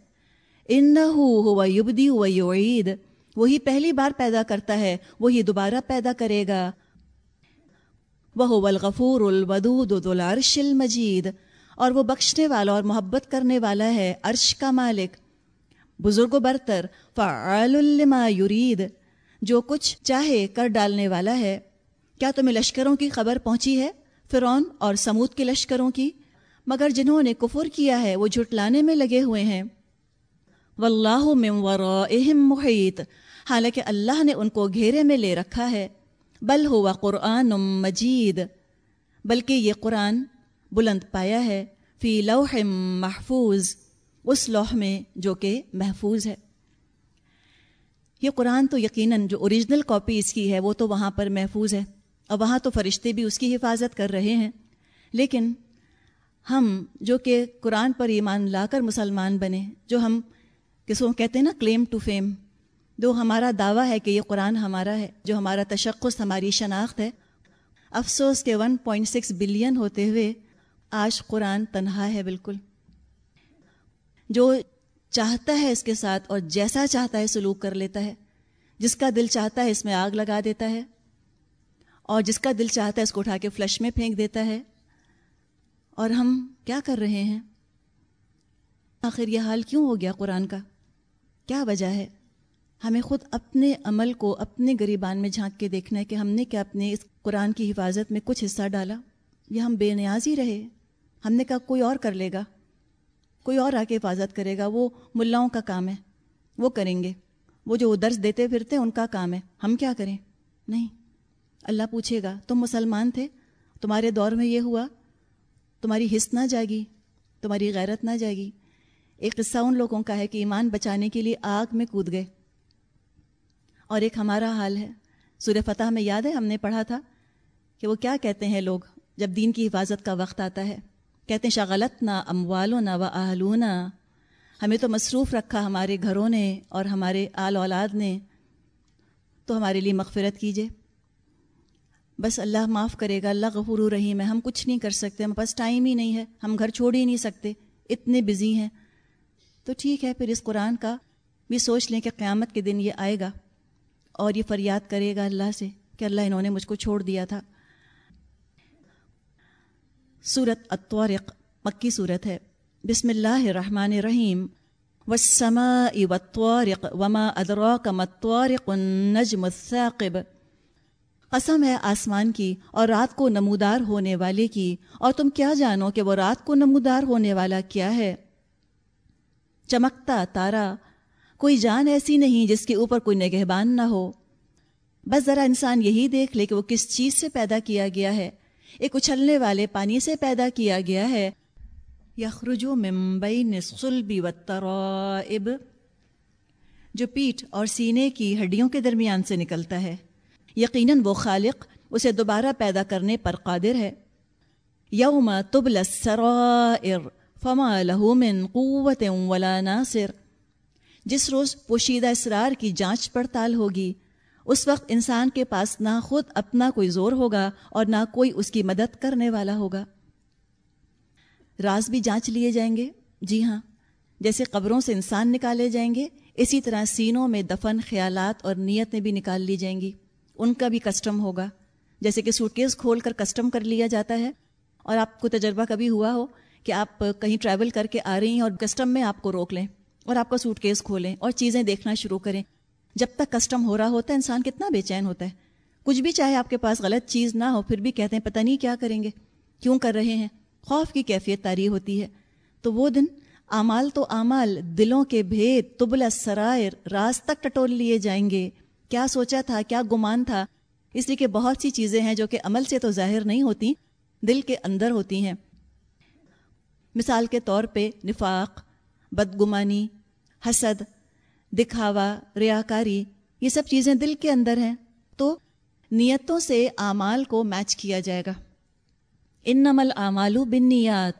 ان ہوا یبدی ہوا یعید، وہی پہلی بار پیدا کرتا ہے، وہی دوبارہ پیدا کرے گا۔ وہ الغفور الودود العرش المجید اور وہ بخشنے والا اور محبت کرنے والا ہے عرش کا مالک۔ بزرگ و برتر، فعال لما یرید، جو کچھ چاہے کر ڈالنے والا ہے۔ کیا تمہیں لشکروں کی خبر پہنچی ہے؟ فرعون اور سمود کے لشکروں کی۔ مگر جنہوں نے کفر کیا ہے، وہ جھٹلانے میں لگے ہوئے ہیں۔ واللہ من ورائہم محیط۔ حالانکہ اللہ نے ان کو گھیرے میں لے رکھا ہے۔ بل ہوا قرآن مجید، بلکہ یہ قرآن بلند پایا ہے، فی لوح محفوظ، اس لوح میں جو کہ محفوظ ہے۔ یہ قرآن تو یقیناً جو اوریجنل کاپی اس کی ہے، وہ تو وہاں پر محفوظ ہے۔ اور وہاں تو فرشتے بھی اس کی حفاظت کر رہے ہیں۔ لیکن ہم جو کہ قرآن پر ایمان لا کر مسلمان بنے، جو ہم کس کو کہتے ہیں نا کلیم ٹو فیم جو ہمارا دعویٰ ہے کہ یہ قرآن ہمارا ہے، جو ہمارا تشخص، ہماری شناخت ہے۔ افسوس کے ون پوائنٹ سکس بلین ہوتے ہوئے آج قرآن تنہا ہے بالکل۔ جو چاہتا ہے اس کے ساتھ اور جیسا چاہتا ہے سلوک کر لیتا ہے، جس کا دل چاہتا ہے اس میں آگ لگا دیتا ہے، اور جس کا دل چاہتا ہے اس کو اٹھا کے فلش میں پھینک دیتا ہے۔ اور ہم کیا کر رہے ہیں؟ آخر یہ حال کیوں ہو گیا قرآن کا؟ کیا وجہ ہے؟ ہمیں خود اپنے عمل کو اپنے غریبان میں جھانک کے دیکھنا ہے کہ ہم نے کیا اپنے اس قرآن کی حفاظت میں کچھ حصہ ڈالا، یا ہم بے نیاز ہی رہے۔ ہم نے کہا کوئی اور کر لے گا۔ کوئی اور آ کے حفاظت کرے گا۔ وہ ملاؤں کا کام ہے۔ وہ کریں گے۔ وہ جو درس دیتے پھرتے ان کا کام ہے۔ ہم کیا کریں؟ نہیں۔ اللہ پوچھے گا، تم مسلمان تھے؟ تمہارے دور میں یہ ہوا۔ تمہاری حص نہ جائے گی۔ تمہاری غیرت نہ جائے گی۔ ایک قصہ ان لوگوں کا ہے کہ ایمان بچانے کے لیے آگ میں کود گئے۔ اور ایک ہمارا حال ہے۔ سورہ فتح میں یاد ہے، ہم نے پڑھا تھا کہ وہ کیا کہتے ہیں لوگ جب دین کی حفاظت کا وقت آتا ہے۔ کہتے ہیں شغلت نہ نہ و اہلونا. ہمیں تو مصروف رکھا ہمارے گھروں نے اور ہمارے آل اولاد نے، تو ہمارے لیے مغفرت کیجیے۔ بس اللہ معاف کرے گا، اللہ غفور رحیم ہے، ہم کچھ نہیں کر سکتے، ہمارے پاس ٹائم ہی نہیں ہے، ہم گھر چھوڑ ہی نہیں سکتے، اتنے بزی ہیں۔ تو ٹھیک ہے، پھر اس قرآن کا بھی سوچ لیں کہ قیامت کے دن یہ آئے گا اور یہ فریاد کرے گا اللہ سے کہ اللہ انہوں نے مجھ کو چھوڑ دیا تھا۔ صورت الطارق مکی صورت ہے۔ بسم اللہ الرحمن الرحیم۔ والسماء والطارق وما ادراک ما النجم الثاقب۔ قسم ہے آسمان کی اور رات کو نمودار ہونے والے کی۔ اور تم کیا جانو کہ وہ رات کو نمودار ہونے والا کیا ہے؟ چمکتا تارا، کوئی جان ایسی نہیں جس کے اوپر کوئی نگہبان نہ ہو۔ بس ذرا انسان یہی دیکھ لے کہ وہ کس چیز سے پیدا کیا گیا ہے۔ ایک اچھلنے والے پانی سے پیدا کیا گیا ہے۔ یخرجو ممبئی نسلبی و ترائب جو پیٹھ اور سینے کی ہڈیوں کے درمیان سے نکلتا ہے۔ یقیناً وہ خالق اسے دوبارہ پیدا کرنے پر قادر ہے۔ یوم تبل السرائر فما له من قوت ولا ناصر۔ جس روز پوشیدہ اسرار کی جانچ پڑتال ہوگی اس وقت انسان کے پاس نہ خود اپنا کوئی زور ہوگا اور نہ کوئی اس کی مدد کرنے والا ہوگا۔ راز بھی جانچ لیے جائیں گے۔ جی ہاں جیسے قبروں سے انسان نکالے جائیں گے، اسی طرح سینوں میں دفن خیالات اور نیتیں بھی نکال لی جائیں گی۔ ان کا بھی کسٹم ہوگا۔ جیسے کہ سوٹ کیس کھول کر کسٹم کر لیا جاتا ہے۔ اور آپ کو تجربہ کبھی ہوا ہو کہ آپ کہیں ٹریول کر کے آ رہی ہیں اور کسٹم میں آپ کو روک لیں اور آپ کا سوٹ کیس کھولیں اور چیزیں دیکھنا شروع کریں۔ جب تک کسٹم ہو رہا ہوتا ہے، انسان کتنا بے چین ہوتا ہے۔ کچھ بھی چاہے آپ کے پاس غلط چیز نہ ہو، پھر بھی کہتے ہیں، پتہ نہیں کیا کریں گے؟ کیوں کر رہے ہیں؟ خوف کی کیفیت تاری ہوتی ہے۔ تو وہ دن اعمال تو اعمال، دلوں کے بھید تبلا سرائر، راز تک ٹٹول لیے جائیں گے۔ کیا سوچا تھا، کیا گمان تھا؟ اس لیے کہ بہت سی چیزیں ہیں جو کہ عمل سے تو ظاہر نہیں ہوتی، دل کے اندر ہوتی ہیں۔ مثال کے طور پہ نفاق، بدگمانی، حسد دکھاوا، ریاکاری، یہ سب چیزیں دل کے اندر ہیں، تو نیتوں سے اعمال کو میچ کیا جائے گا۔ ان نمل اعمالو بن نیات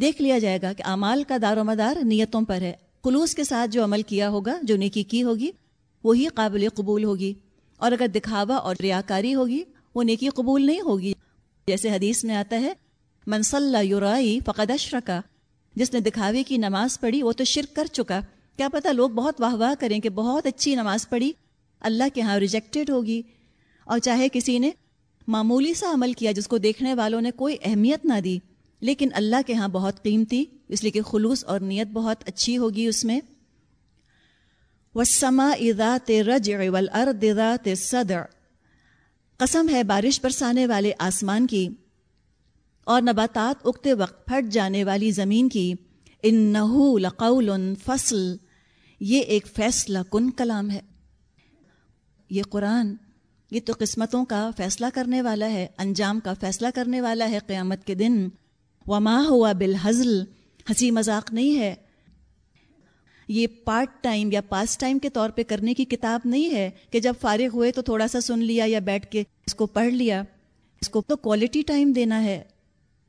دیکھ لیا جائے گا کہ اعمال کا دار و مدار نیتوں پر ہے۔ خلوص کے ساتھ جو عمل کیا ہوگا، جو نیکی کی ہوگی، وہی قابل قبول ہوگی۔ اور اگر دکھاوا اور ریاکاری ہوگی، وہ نیکی قبول نہیں ہوگی۔ جیسے حدیث میں آتا ہے منصل یورائی فقد اشرکا جس نے دکھاوے کی نماز پڑھی، وہ تو شرک کر چکا۔ کیا پتہ لوگ بہت واہ واہ کریں کہ بہت اچھی نماز پڑھی، اللہ کے ہاں ریجیکٹڈ ہوگی۔ اور چاہے کسی نے معمولی سا عمل کیا جس کو دیکھنے والوں نے کوئی اہمیت نہ دی، لیکن اللہ کے ہاں بہت قیمتی، اس لیے کہ خلوص اور نیت بہت اچھی ہوگی اس میں۔ وسما ذات رج والارض ذات صدر قسم ہے بارش برسانے والے آسمان کی اور نباتات اگتے وقت پھٹ جانے والی زمین کی۔ ان لقول فصل۔ یہ ایک فیصلہ کن کلام ہے؟ یہ قرآن یہ تو قسمتوں کا فیصلہ کرنے والا ہے، انجام کا فیصلہ کرنے والا ہے قیامت کے دن۔ وما ہوا بالحزل، ہنسی مذاق نہیں ہے۔ یہ پارٹ ٹائم یا پاس ٹائم کے طور پہ کرنے کی کتاب نہیں ہے کہ جب فارغ ہوئے تو تھوڑا سا سن لیا یا بیٹھ کے اس کو پڑھ لیا۔ اس کو تو کوالٹی ٹائم دینا ہے۔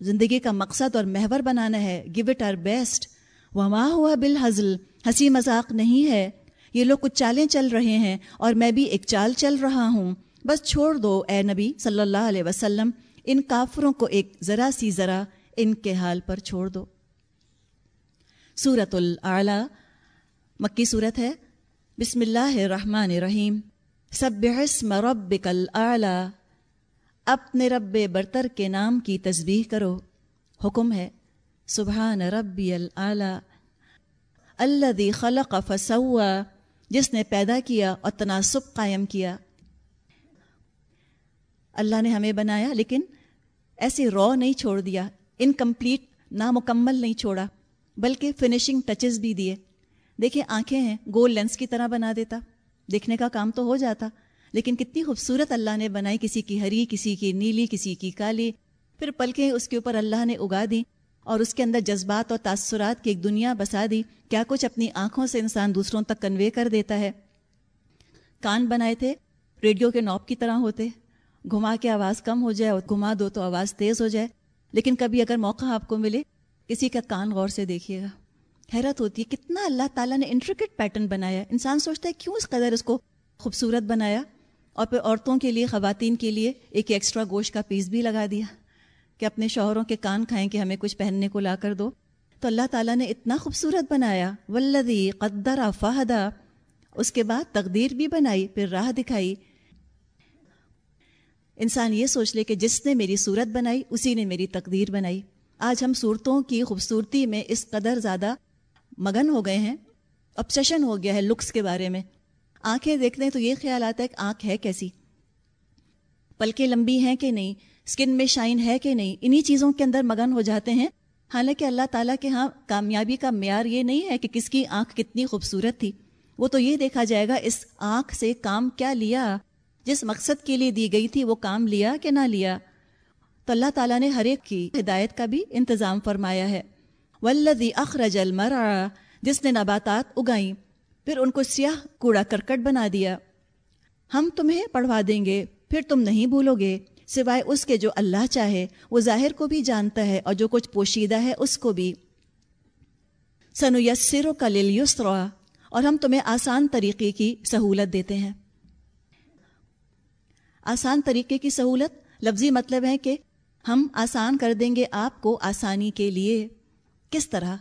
زندگی کا مقصد اور محور بنانا ہے۔ گو اٹ آر بیسٹ وما ہوا بالحزل ہنسی مذاق نہیں ہے۔ یہ لوگ کچھ چالیں چل رہے ہیں اور میں بھی ایک چال چل رہا ہوں۔ بس چھوڑ دو اے نبی صلی اللہ علیہ وسلم، ان کافروں کو ایک ذرا سی ذرا ان کے حال پر چھوڑ دو۔ سورت العلیٰ مکی صورت ہے۔ بسم اللہ الرحمن الرحیم۔ سب اسم ربک الاعلی اپنے رب برتر کے نام کی تسبیح کرو۔ حکم ہے، سبحان ربی العلی الذي خلق فسوا جس نے پیدا کیا اور تناسب قائم کیا۔ اللہ نے ہمیں بنایا، لیکن ایسے رو نہیں چھوڑ دیا انکمپلیٹ نامکمل نہیں چھوڑا، بلکہ فنیشنگ ٹچز بھی دیے۔ دیکھیں، آنکھیں ہیں، گول لینس کی طرح بنا دیتا۔ دیکھنے کا کام تو ہو جاتا، لیکن کتنی خوبصورت اللہ نے بنائی، کسی کی ہری، کسی کی نیلی، کسی کی کالی۔ پھر پلکیں اس کے اوپر اللہ نے اگا دی اور اس کے اندر جذبات اور تاثرات کی ایک دنیا بسا دی، کیا کچھ اپنی آنکھوں سے انسان دوسروں تک کنوے کر دیتا ہے؟ کان بنائے تھے، ریڈیو کے نوب کی طرح ہوتے۔ گھما کے آواز کم ہو جائے اور گھما دو تو آواز تیز ہو جائے۔ لیکن کبھی اگر موقع آپ کو ملے، کسی کا کان غور سے دیکھیے گا۔ حیرت ہوتی ہے کتنا اللہ تعالیٰ نے انٹرکٹ پیٹرن بنایا۔ انسان سوچتا ہے کیوں اس قدر اس کو خوبصورت بنایا؟ اور پھر عورتوں کے لیے، خواتین کے لیے ایک ایکسٹرا گوشت کا پیس بھی لگا دیا۔ کہ اپنے شوہروں کے کان کھائیں کہ ہمیں کچھ پہننے کو لا کر دو۔ تو اللہ تعالیٰ نے اتنا خوبصورت بنایا۔ ولدی قدر فہدا اس کے بعد تقدیر بھی بنائی، پھر راہ دکھائی۔ انسان یہ سوچ لے کہ جس نے میری صورت بنائی، اسی نے میری تقدیر بنائی۔ آج ہم صورتوں کی خوبصورتی میں اس قدر زیادہ مگن ہو گئے ہیں اپسیشن ہو گیا ہے لکس کے بارے میں۔ آنکھیں دیکھتے ہیں تو یہ خیال آتا ہے کہ آنکھ ہے کیسی؟ پلکیں لمبی ہیں کہ نہیں؟ اسکن میں شائن ہے کہ نہیں؟ انہی چیزوں کے اندر مگن ہو جاتے ہیں۔ حالانکہ اللہ تعالیٰ کے ہاں کامیابی کا معیار یہ نہیں ہے کہ کس کی آنکھ کتنی خوبصورت تھی۔ وہ تو یہ دیکھا جائے گا، اس آنکھ سے کام کیا لیا؟ جس مقصد کے لیے دی گئی تھی وہ کام لیا کہ نہ لیا؟ تو اللہ تعالیٰ نے ہر ایک کی ہدایت کا بھی انتظام فرمایا ہے۔ ولدی اخرج المرا جس نے نباتات اگائیں، پھر ان کو سیاہ کوڑا کرکٹ بنا دیا۔ ہم تمہیں پڑھوا دیں گے، پھر تم نہیں بھولو گے۔ سوائے اس کے جو اللہ چاہے، وہ ظاہر کو بھی جانتا ہے اور جو کچھ پوشیدہ ہے اس کو بھی۔ سنو یسرو کا للیسرا اور ہم تمہیں آسان طریقے کی سہولت دیتے ہیں۔ آسان طریقے کی سہولت، لفظی مطلب ہے کہ ہم آسان کر دیں گے آپ کو آسانی کے لیے۔ کس طرح؟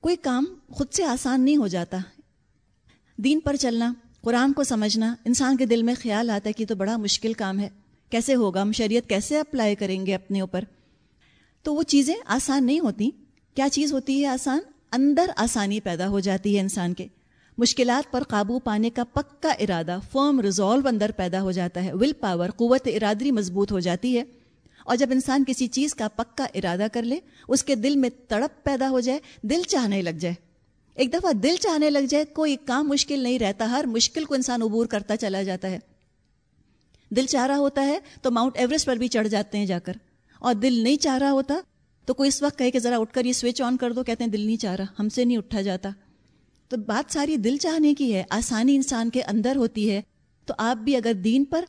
کوئی کام خود سے آسان نہیں ہو جاتا۔ دین پر چلنا، قرآن کو سمجھنا، انسان کے دل میں خیال آتا ہے کہ تو بڑا مشکل کام ہے۔ کیسے ہوگا؟ ہم شریعت کیسے اپلائی کریں گے اپنے اوپر؟ تو وہ چیزیں آسان نہیں ہوتی۔ کیا چیز ہوتی ہے آسان؟ اندر آسانی پیدا ہو جاتی ہے انسان کے۔ مشکلات پر قابو پانے کا پکا ارادہ فرم ریزالو اندر پیدا ہو جاتا ہے۔ ول پاور قوت ارادری مضبوط ہو جاتی ہے۔ اور جب انسان کسی چیز کا پکا ارادہ کر لے، اس کے دل میں تڑپ پیدا ہو جائے، دل چاہنے لگ جائے۔ ایک دفعہ دل چاہنے لگ جائے، کوئی کام مشکل نہیں رہتا، ہر مشکل کو انسان عبور کرتا چلا جاتا ہے۔ دل چاہ رہا ہوتا ہے تو ماؤنٹ ایوریسٹ پر بھی چڑھ جاتے ہیں جا کر۔ اور دل نہیں چاہ رہا ہوتا تو کوئی اس وقت کہے کہ ذرا اٹھ کر یہ سوئچ آن کر دو، کہتے ہیں دل نہیں چاہ رہا، ہم سے نہیں اٹھا جاتا۔ تو بات ساری دل چاہنے کی ہے، آسانی انسان کے اندر ہوتی ہے۔ تو آپ بھی اگر دین پر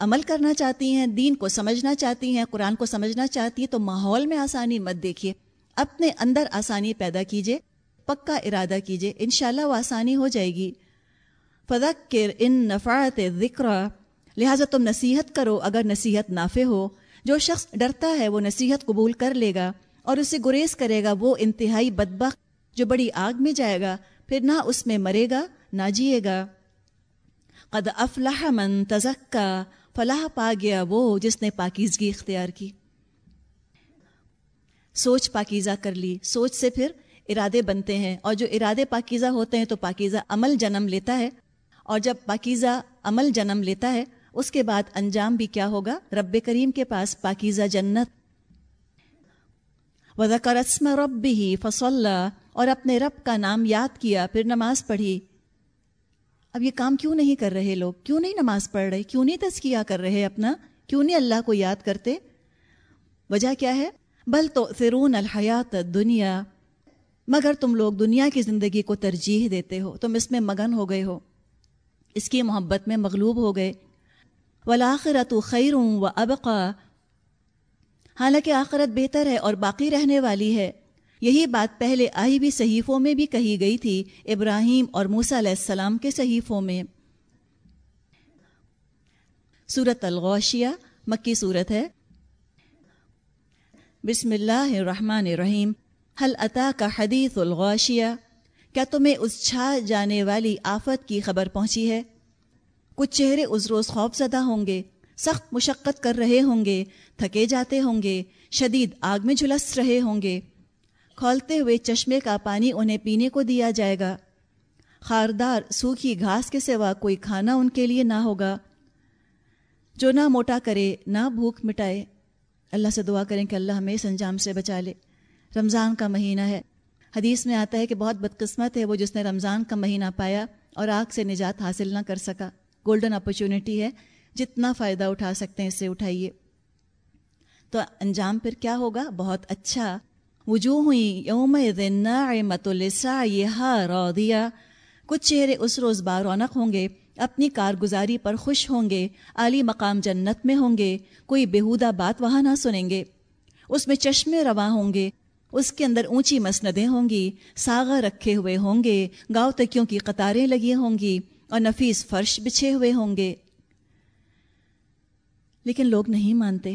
عمل کرنا چاہتی ہیں، دین کو سمجھنا چاہتی ہیں، قرآن کو سمجھنا چاہتی ہیں، تو ماحول میں آسانی مت دیکھیے۔ اپنے اندر آسانی پیدا کیجیے، پکا ارادہ کیجیے، انشاءاللہ وہ آسانی ہو جائے گی۔ فدکر ان نفعت ذکر لہٰذا تم نصیحت کرو اگر نصیحت نافع ہو۔ جو شخص ڈرتا ہے وہ نصیحت قبول کر لے گا اور اسے گریز کرے گا، وہ انتہائی بدبخت جو بڑی آگ میں جائے گا، پھر نہ اس میں مرے گا، نہ جیے گا۔ قد افلاح من تزکا فلاح پا گیا وہ جس نے پاکیزگی اختیار کی۔ سوچ پاکیزہ کر لی۔ سوچ سے پھر ارادے بنتے ہیں۔ اور جو ارادے پاکیزہ ہوتے ہیں تو پاکیزہ عمل جنم لیتا ہے۔ اور جب پاکیزہ عمل جنم لیتا ہے اس کے بعد انجام بھی کیا ہوگا؟ رب کریم کے پاس پاکیزہ جنت۔ وزکر رب بھی فصل اور اپنے رب کا نام یاد کیا، پھر نماز پڑھی۔ اب یہ کام کیوں نہیں کر رہے لوگ؟ کیوں نہیں نماز پڑھ رہے؟ کیوں نہیں تزکیہ کر رہے اپنا؟ کیوں نہیں اللہ کو یاد کرتے؟ وجہ کیا ہے؟ بل تو فرون الحیات دنیا مگر تم لوگ دنیا کی زندگی کو ترجیح دیتے ہو، تم اس میں مگن ہو گئے ہو۔ اس کی محبت میں مغلوب ہو گئے۔ ولاخرت خیر و ابقا حالانکہ آخرت بہتر ہے اور باقی رہنے والی ہے۔ یہی بات پہلے آئی بھی صحیفوں میں بھی کہی گئی تھی، ابراہیم اور موسا علیہ السلام کے صحیفوں میں۔ سورت الغوشیہ مکی صورت ہے۔ بسم اللہ الرحمن الرحیم۔ حل عطا کا حدیث الغوشیہ کیا تمہیں اس چھا جانے والی آفت کی خبر پہنچی ہے؟ کچھ چہرے اس روز خوف زدہ ہوں گے، سخت مشقت کر رہے ہوں گے، تھکے جاتے ہوں گے، شدید آگ میں جھلس رہے ہوں گے۔ کھولتے ہوئے چشمے کا پانی انہیں پینے کو دیا جائے گا۔ خاردار سوکھی گھاس کے سوا کوئی کھانا ان کے لیے نہ ہوگا۔ جو نہ موٹا کرے، نہ بھوک مٹائے۔ اللہ سے دعا کریں کہ اللہ ہمیں اس انجام سے بچا لے۔ رمضان کا مہینہ ہے۔ حدیث میں آتا ہے کہ بہت بدقسمت ہے وہ جس نے رمضان کا مہینہ پایا اور آگ سے نجات حاصل نہ کر سکا۔ گولڈن اپرچونٹی ہے، جتنا فائدہ اٹھا سکتے ہیں، اس سے اٹھائیے۔ تو انجام پھر کیا ہوگا؟ بہت اچھا۔ وجوہ ہوئی یوم مت السا یہ رودیا کچھ چہرے اس روز بار رونق ہوں گے، اپنی کارگزاری پر خوش ہوں گے، عالی مقام جنت میں ہوں گے۔ کوئی بےحودہ بات وہاں نہ سنیں گے۔ اس میں چشمے رواں ہوں گے۔ اس کے اندر اونچی مسندیں ہوں گی۔ ساغا رکھے ہوئے ہوں گے۔ گاؤں تکیوں کی قطاریں لگی ہوں گی۔ اور نفیس فرش بچھے ہوئے ہوں گے۔ لیکن لوگ نہیں مانتے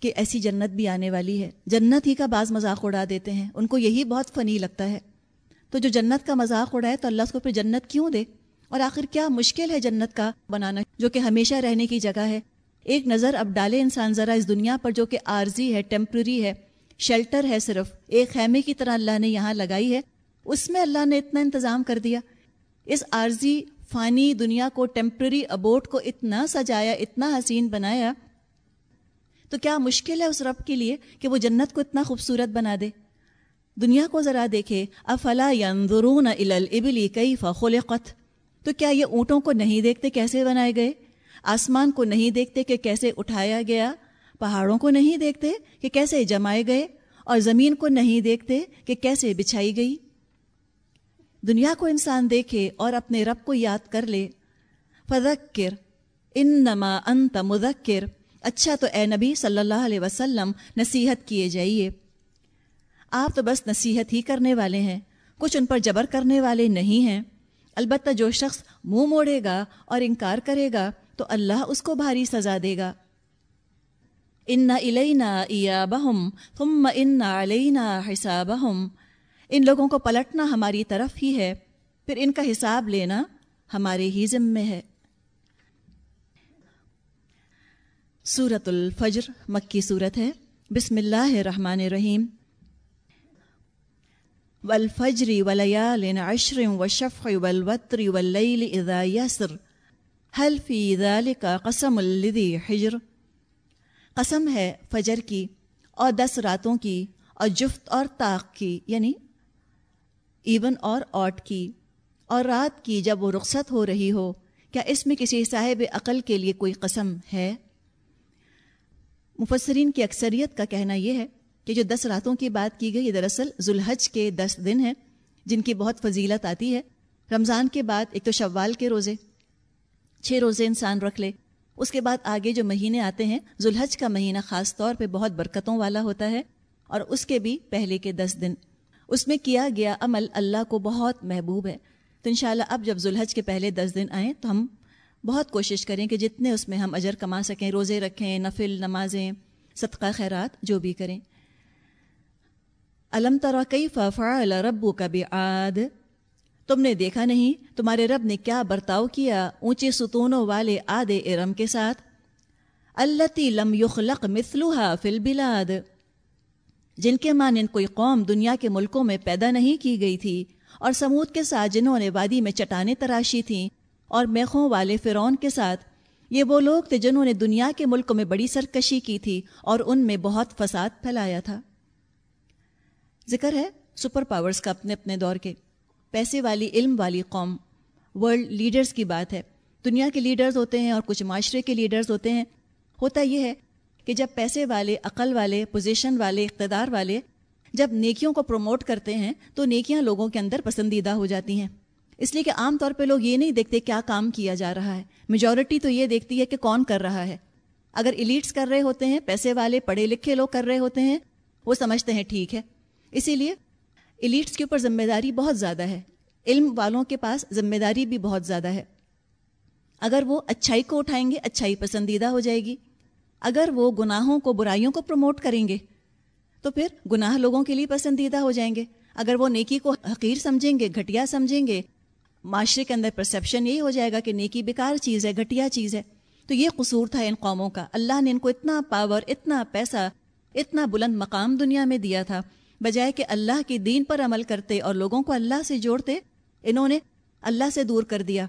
کہ ایسی جنت بھی آنے والی ہے۔ جنت ہی کا بعض مذاق اڑا دیتے ہیں۔ ان کو یہی بہت فنی لگتا ہے۔ تو جو جنت کا مذاق اڑائے تو اللہ اس کو پھر جنت کیوں دے؟ اور آخر کیا مشکل ہے جنت کا بنانا جو کہ ہمیشہ رہنے کی جگہ ہے۔ ایک نظر اب ڈالے انسان ذرا اس دنیا پر جو کہ عارضی ہے ٹیمپرری ہے شیلٹر ہے صرف۔ ایک خیمے کی طرح اللہ نے یہاں لگائی ہے۔ اس میں اللہ نے اتنا انتظام کر دیا۔ اس عارضی فانی دنیا کو ٹیمپرری ابوٹ کو اتنا سجایا، اتنا حسین بنایا، تو کیا مشکل ہے اس رب کے لیے کہ وہ جنت کو اتنا خوبصورت بنا دے؟ دنیا کو ذرا دیکھے، افلا ینظرون الى الابل کیف خلقت؟ تو کیا یہ اونٹوں کو نہیں دیکھتے کیسے بنائے گئے؟ آسمان کو نہیں دیکھتے کہ کیسے اٹھایا گیا؟ پہاڑوں کو نہیں دیکھتے کہ کیسے جمائے گئے؟ اور زمین کو نہیں دیکھتے کہ کیسے بچھائی گئی؟ دنیا کو انسان دیکھے اور اپنے رب کو یاد کر لے۔ فذکر، انما انت مذکر۔ اچھا تو اے نبی صلی اللہ علیہ وسلم، نصیحت کیے جائیے۔ آپ تو بس نصیحت ہی کرنے والے ہیں، کچھ ان پر جبر کرنے والے نہیں ہیں۔ البتہ جو شخص منہ مو موڑے گا اور انکار کرے گا، تو اللہ اس کو بھاری سزا دے گا۔ ان الینا بہم تم ان علینا حسابہم ان لوگوں کو پلٹنا ہماری طرف ہی ہے، پھر ان کا حساب لینا ہمارے ہی ذمے ہے۔ سورت الفجر، مکی صورت ہے۔ بسم اللہ الرحمن الرحیم۔ والفجر وليال عشر والشفع والوتر والليل إذا يسر۔ هل في ذلك قسم لذي حجر؟ قسم ہے فجر کی اور دس راتوں کی اور جفت اور طاق کی یعنی ایون اور آٹ کی اور رات کی جب وہ رخصت ہو رہی ہو، کیا اس میں کسی صاحب عقل کے لیے کوئی قسم ہے؟ مفسرین کی اکثریت کا کہنا یہ ہے کہ جو دس راتوں کی بات کی گئی، یہ دراصل ذوالحج کے دس دن ہیں، جن کی بہت فضیلت آتی ہے۔ رمضان کے بعد ایک تو شوال کے روزے، چھ روزے انسان رکھ لے۔ اس کے بعد آگے جو مہینے آتے ہیں، ذوالحج کا مہینہ خاص طور پہ بہت برکتوں والا ہوتا ہے اور اس کے بھی پہلے کے دس دن۔ اس میں کیا گیا، عمل اللہ کو بہت محبوب ہے۔ تو انشاءاللہ اب جب ذوالحج کے پہلے دس دن آئیں تو ہم بہت کوشش کریں کہ جتنے اس میں ہم اجر کما سکیں، روزے رکھیں، نفل، نمازیں، صدقہ، خیرات جو بھی کریں۔ علم ترا کئی ففعل ربو کا بھی تم نے دیکھا نہیں، تمہارے رب نے کیا برتاؤ کیا اونچے ستونوں والے آدھے ارم کے ساتھ؟ اللہ لم یخلق مثلها فی البلاد۔ جن کے مانند کوئی قوم دنیا کے ملکوں میں پیدا نہیں کی گئی تھی اور سمود کے ساتھ جنہوں نے وادی میں چٹانیں تراشی تھیں اور میخوں والے فرعون کے ساتھ، یہ وہ لوگ تھے جنہوں نے دنیا کے ملکوں میں بڑی سرکشی کی تھی اور ان میں بہت فساد پھیلایا تھا۔ ذکر ہے سپر پاورز کا اپنے اپنے دور کے۔ پیسے والی، علم والی قوم۔ ورلڈ لیڈرز کی بات ہے۔ دنیا کے لیڈرز ہوتے ہیں اور کچھ معاشرے کے لیڈرز ہوتے ہیں۔ ہوتا یہ ہے کہ جب پیسے والے، عقل والے پوزیشن والے، اقتدار والے جب نیکیوں کو پروموٹ کرتے ہیں، تو نیکیاں لوگوں کے اندر پسندیدہ ہو جاتی ہیں۔ اس لیے کہ عام طور پہ لوگ یہ نہیں دیکھتے کیا کام کیا جا رہا ہے۔ میجورٹی تو یہ دیکھتی ہے کہ کون کر رہا ہے۔ اگر ایلیٹس کر رہے ہوتے ہیں، پیسے والے، پڑھے لکھے لوگ کر رہے ہوتے ہیں، وہ سمجھتے ہیں ٹھیک ہے۔ اسی لیے ایلیٹس کے اوپر ذمہ داری بہت زیادہ ہے۔ علم والوں کے پاس ذمہ داری بھی بہت زیادہ ہے۔ اگر وہ اچھائی کو اٹھائیں گے، اچھائی پسندیدہ ہو جائے گی۔ اگر وہ گناہوں کو برائیوں کو پروموٹ کریں گے، تو پھر گناہ لوگوں کے لیے پسندیدہ ہو جائیں گے۔ اگر وہ نیکی کو حقیر سمجھیں گے، گھٹیا سمجھیں گے، معاشرے کے اندر پرسیپشن یہی ہو جائے گا کہ نیکی بیکار چیز ہے، گھٹیا چیز ہے۔ تو یہ قصور تھا ان قوموں کا۔ اللہ نے ان کو اتنا پاور اتنا پیسہ، اتنا بلند مقام دنیا میں دیا تھا۔ بجائے کہ اللہ کے دین پر عمل کرتے اور لوگوں کو اللہ سے جوڑتے، انہوں نے اللہ سے دور کر دیا۔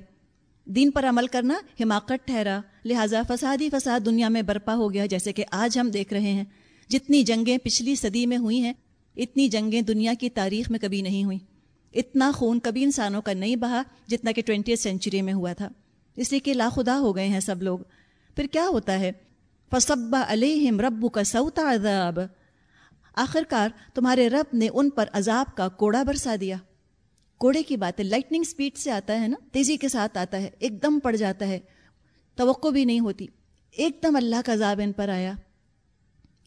دین پر عمل کرنا حماقت ٹھہرا۔ لہٰذا فسادی فساد دنیا میں برپا ہو گیا، جیسے کہ آج ہم دیکھ رہے ہیں۔ جتنی جنگیں پچھلی صدی میں ہوئی ہیں، اتنی جنگیں دنیا کی تاریخ میں کبھی نہیں ہوئیں۔ اتنا خون کبھی انسانوں کا نہیں بہا جتنا کہ ٹوینٹی سینچری میں ہوا تھا۔ اس لیے کہ لاخدا ہو گئے ہیں سب لوگ۔ پھر کیا ہوتا ہے؟ فصبہ علیہم ربو کا سوتا عذاب۔ آخر کار تمہارے رب نے ان پر عذاب کا کوڑا برسا دیا۔ کوڑے کی بات ہے لائٹنگ سپیڈ سے آتا ہے نا، تیزی کے ساتھ آتا ہے، ایک دم پڑ جاتا ہے، توقع بھی نہیں ہوتی۔ ایک دم اللہ کا عذاب ان پر آیا۔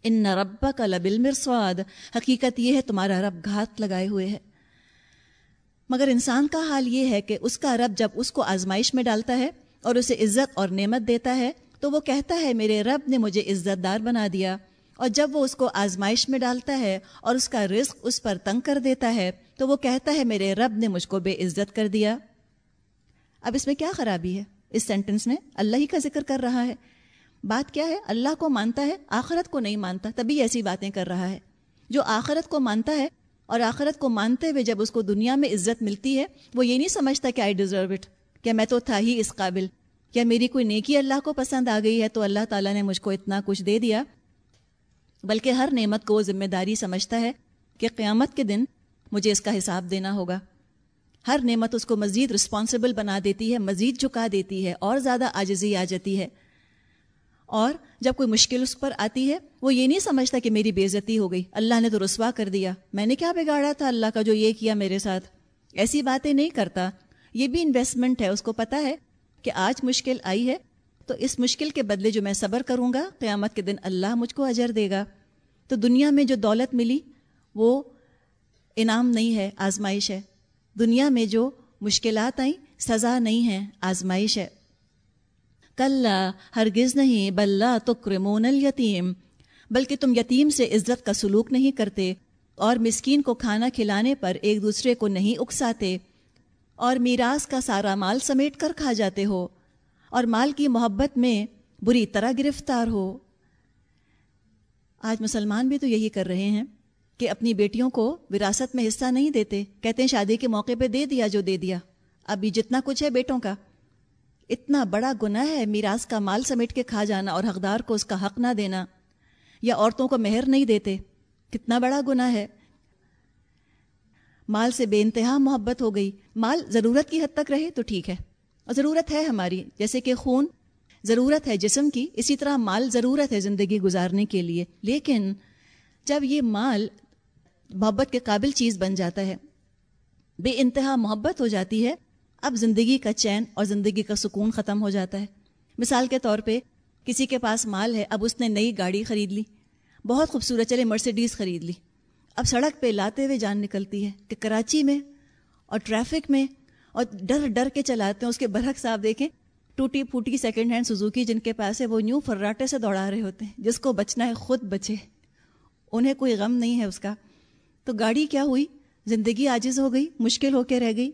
ان نہ ربا کا لبل مرسواد حقیقت یہ ہے تمہارا رب گھات لگائے ہوئے ہے۔ مگر انسان کا حال یہ ہے کہ اس کا رب جب اس کو آزمائش میں ڈالتا ہے اور اسے عزت اور نعمت دیتا ہے، تو وہ کہتا ہے، میرے رب نے مجھے عزت دار بنا دیا۔ اور جب وہ اس کو آزمائش میں ڈالتا ہے اور اس کا رزق اس پر تنگ کر دیتا ہے تو وہ کہتا ہے میرے رب نے مجھ کو بے عزت کر دیا۔ اب اس میں کیا خرابی ہے؟ اس سینٹنس میں اللہ ہی کا ذکر کر رہا ہے۔ بات کیا ہے؟ اللہ کو مانتا ہے، آخرت کو نہیں مانتا، تبھی ایسی باتیں کر رہا ہے۔ جو آخرت کو مانتا ہے اور آخرت کو مانتے ہوئے جب اس کو دنیا میں عزت ملتی ہے، وہ یہ نہیں سمجھتا کہ آئی ڈیزرو اٹ کہ میں تو تھا ہی اس قابل۔ کیا میری کوئی نیکی اللہ کو پسند آ گئی ہے تو اللہ تعالیٰ نے مجھ کو اتنا کچھ دے دیا۔ بلکہ ہر نعمت کو وہ ذمہ داری سمجھتا ہے کہ قیامت کے دن مجھے اس کا حساب دینا ہوگا۔ ہر نعمت اس کو مزید رسپانسبل بنا دیتی ہے، مزید جھکا دیتی ہے، اور زیادہ آجزی آ جاتی ہے۔ اور جب کوئی مشکل اس پر آتی ہے، وہ یہ نہیں سمجھتا کہ میری بےزتی ہو گئی، اللہ نے تو رسوا کر دیا۔ میں نے کیا بگاڑا تھا اللہ کا جو یہ کیا میرے ساتھ؟ ایسی باتیں نہیں کرتا۔ یہ بھی انویسٹمنٹ ہے، اس کو پتا ہے کہ آج مشکل آئی ہے، تو اس مشکل کے بدلے جو میں صبر کروں گا، قیامت کے دن اللہ مجھ کو اجر دے گا۔ تو دنیا میں جو دولت ملی، وہ انعام نہیں ہے، آزمائش ہے۔ دنیا میں جو مشکلات آئیں، سزا نہیں ہے، آزمائش ہے۔ کل ہرگز نہیں بلّہ تو کرمون الیتیم۔ بلکہ تم یتیم سے عزت کا سلوک نہیں کرتے اور مسکین کو کھانا کھلانے پر ایک دوسرے کو نہیں اکساتے اور میراث کا سارا مال سمیٹ کر کھا جاتے ہو اور مال کی محبت میں بری طرح گرفتار ہو۔ آج مسلمان بھی تو یہی کر رہے ہیں۔ کہ اپنی بیٹیوں کو وراثت میں حصہ نہیں دیتے۔ کہتے ہیں شادی کے موقع پہ دے دیا جو دے دیا۔ ابھی جتنا کچھ ہے بیٹوں کا۔ اتنا بڑا گناہ ہے میراث کا مال سمیٹ کے کھا جانا اور حقدار کو اس کا حق نہ دینا۔ یا عورتوں کو مہر نہیں دیتے۔ کتنا بڑا گناہ ہے۔ مال سے بے انتہا محبت ہو گئی۔ مال ضرورت کی حد تک رہے تو ٹھیک ہے۔ اور ضرورت ہے ہماری۔ جیسے کہ خون۔ ضرورت ہے جسم کی۔ اسی طرح مال ضرورت ہے زندگی گزارنے کے لیے۔ لیکن جب یہ مال محبت کے قابل چیز بن جاتا ہے۔ بے انتہا محبت ہو جاتی ہے۔ اب زندگی کا چین اور زندگی کا سکون ختم ہو جاتا ہے۔ مثال کے طور پہ، کسی کے پاس مال ہے، اب اس نے نئی گاڑی خرید لی۔ بہت خوبصورت چلے، مرسیڈیز خرید لی۔ اب سڑک پہ لاتے ہوئے جان نکلتی ہے کہ کراچی میں اور ٹریفک میں اور ڈر ڈر کے چلاتے ہیں۔ اس کے برعکس آپ دیکھیں، ٹوٹی پھوٹی سیکنڈ ہینڈ سزوکی جن کے پاس ہے، وہ نیو فراٹے سے دوڑا رہے ہوتے ہیں۔ جس کو بچنا ہے، خود بچے۔ انہیں کوئی غم نہیں ہے اس کا۔ تو گاڑی کیا ہوئی؟ زندگی عاجز ہو گئی، مشکل ہو کے رہ گئی۔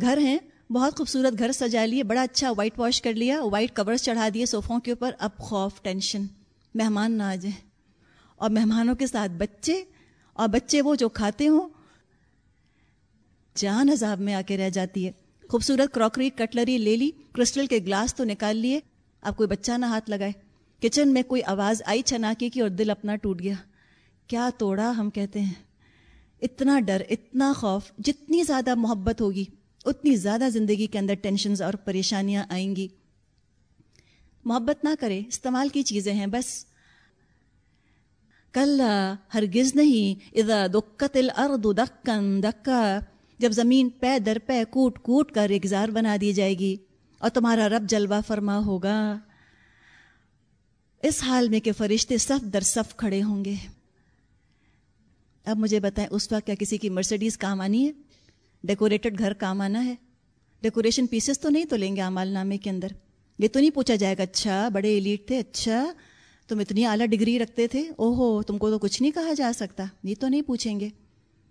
گھر ہیں، بہت خوبصورت گھر سجا لیے، بڑا اچھا وائٹ واش کر لیا وائٹ کورس چڑھا دیے صوفوں کے اوپر۔ اب خوف ٹینشن مہمان نہ آ جائیں۔ اور مہمانوں کے ساتھ بچے، اور بچے وہ جو کھاتے ہوں، جان عذاب میں آ کے رہ جاتی ہے۔ خوبصورت کراکری کٹلری لے لی کرسٹل کے گلاس تو نکال لیے۔ اب کوئی بچہ نہ ہاتھ لگائے۔ کچن میں کوئی آواز آئی چھناکی کی اور دل اپنا ٹوٹ گیا۔ کیا توڑا ہم کہتے ہیں۔ اتنا ڈر، اتنا خوف، جتنی زیادہ محبت ہوگی، اتنی زیادہ زندگی کے اندر ٹینشنز اور پریشانیاں آئیں گی۔ محبت نہ کرے، استعمال کی چیزیں ہیں بس۔ کل ہرگز نہیں، اذا دکت الارض دکن، دکا۔ جب زمین پے در پے کوٹ کوٹ کر ایکزار بنا دی جائے گی، اور تمہارا رب جلوہ فرما ہوگا۔ اس حال میں کہ فرشتے صف در صف کھڑے ہوں گے۔ اب مجھے بتائیں اس وقت کیا کسی کی مرسڈیز کام آنی ہے؟ ڈیکوریٹڈ گھر کام آنا ہے۔ ڈیکوریشن پیسز تو نہیں تو لیں گے امال نامے کے اندر۔ یہ تو نہیں پوچھا جائے گا اچھا بڑے ایلیٹ تھے اچھا تم اتنی اعلیٰ ڈگری رکھتے تھے؟ او ہو تم کو تو کچھ نہیں کہا جا سکتا۔ یہ تو نہیں پوچھیں گے۔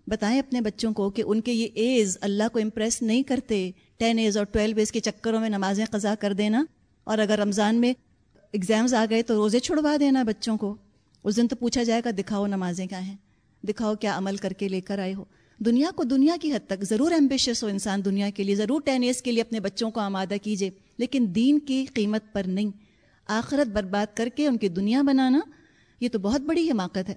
بتائیں اپنے بچوں کو کہ ان کے یہ ایز اللہ کو امپریس نہیں کرتے۔ ٹین ایز اور ٹویلو ایز کے چکروں میں نمازیں قضا کر دینا۔ اور اگر رمضان میں اگزامز آ گئے تو روزے چھڑوا دینا بچوں کو۔ اس دن تو پوچھا جائے گا، دکھاؤ نمازیں کیا ہیں؟ دکھاؤ کیا عمل کر کے لے کر آئے ہو۔ دنیا کو دنیا کی حد تک ضرور ایمبیشیس ہو انسان دنیا کے لیے، ضرور ٹین ایز کے لیے اپنے بچوں کو آمادہ کیجیے لیکن دین کی قیمت پر نہیں۔ آخرت برباد کر کے ان کی دنیا بنانا یہ تو بہت بڑی حماقت ہے۔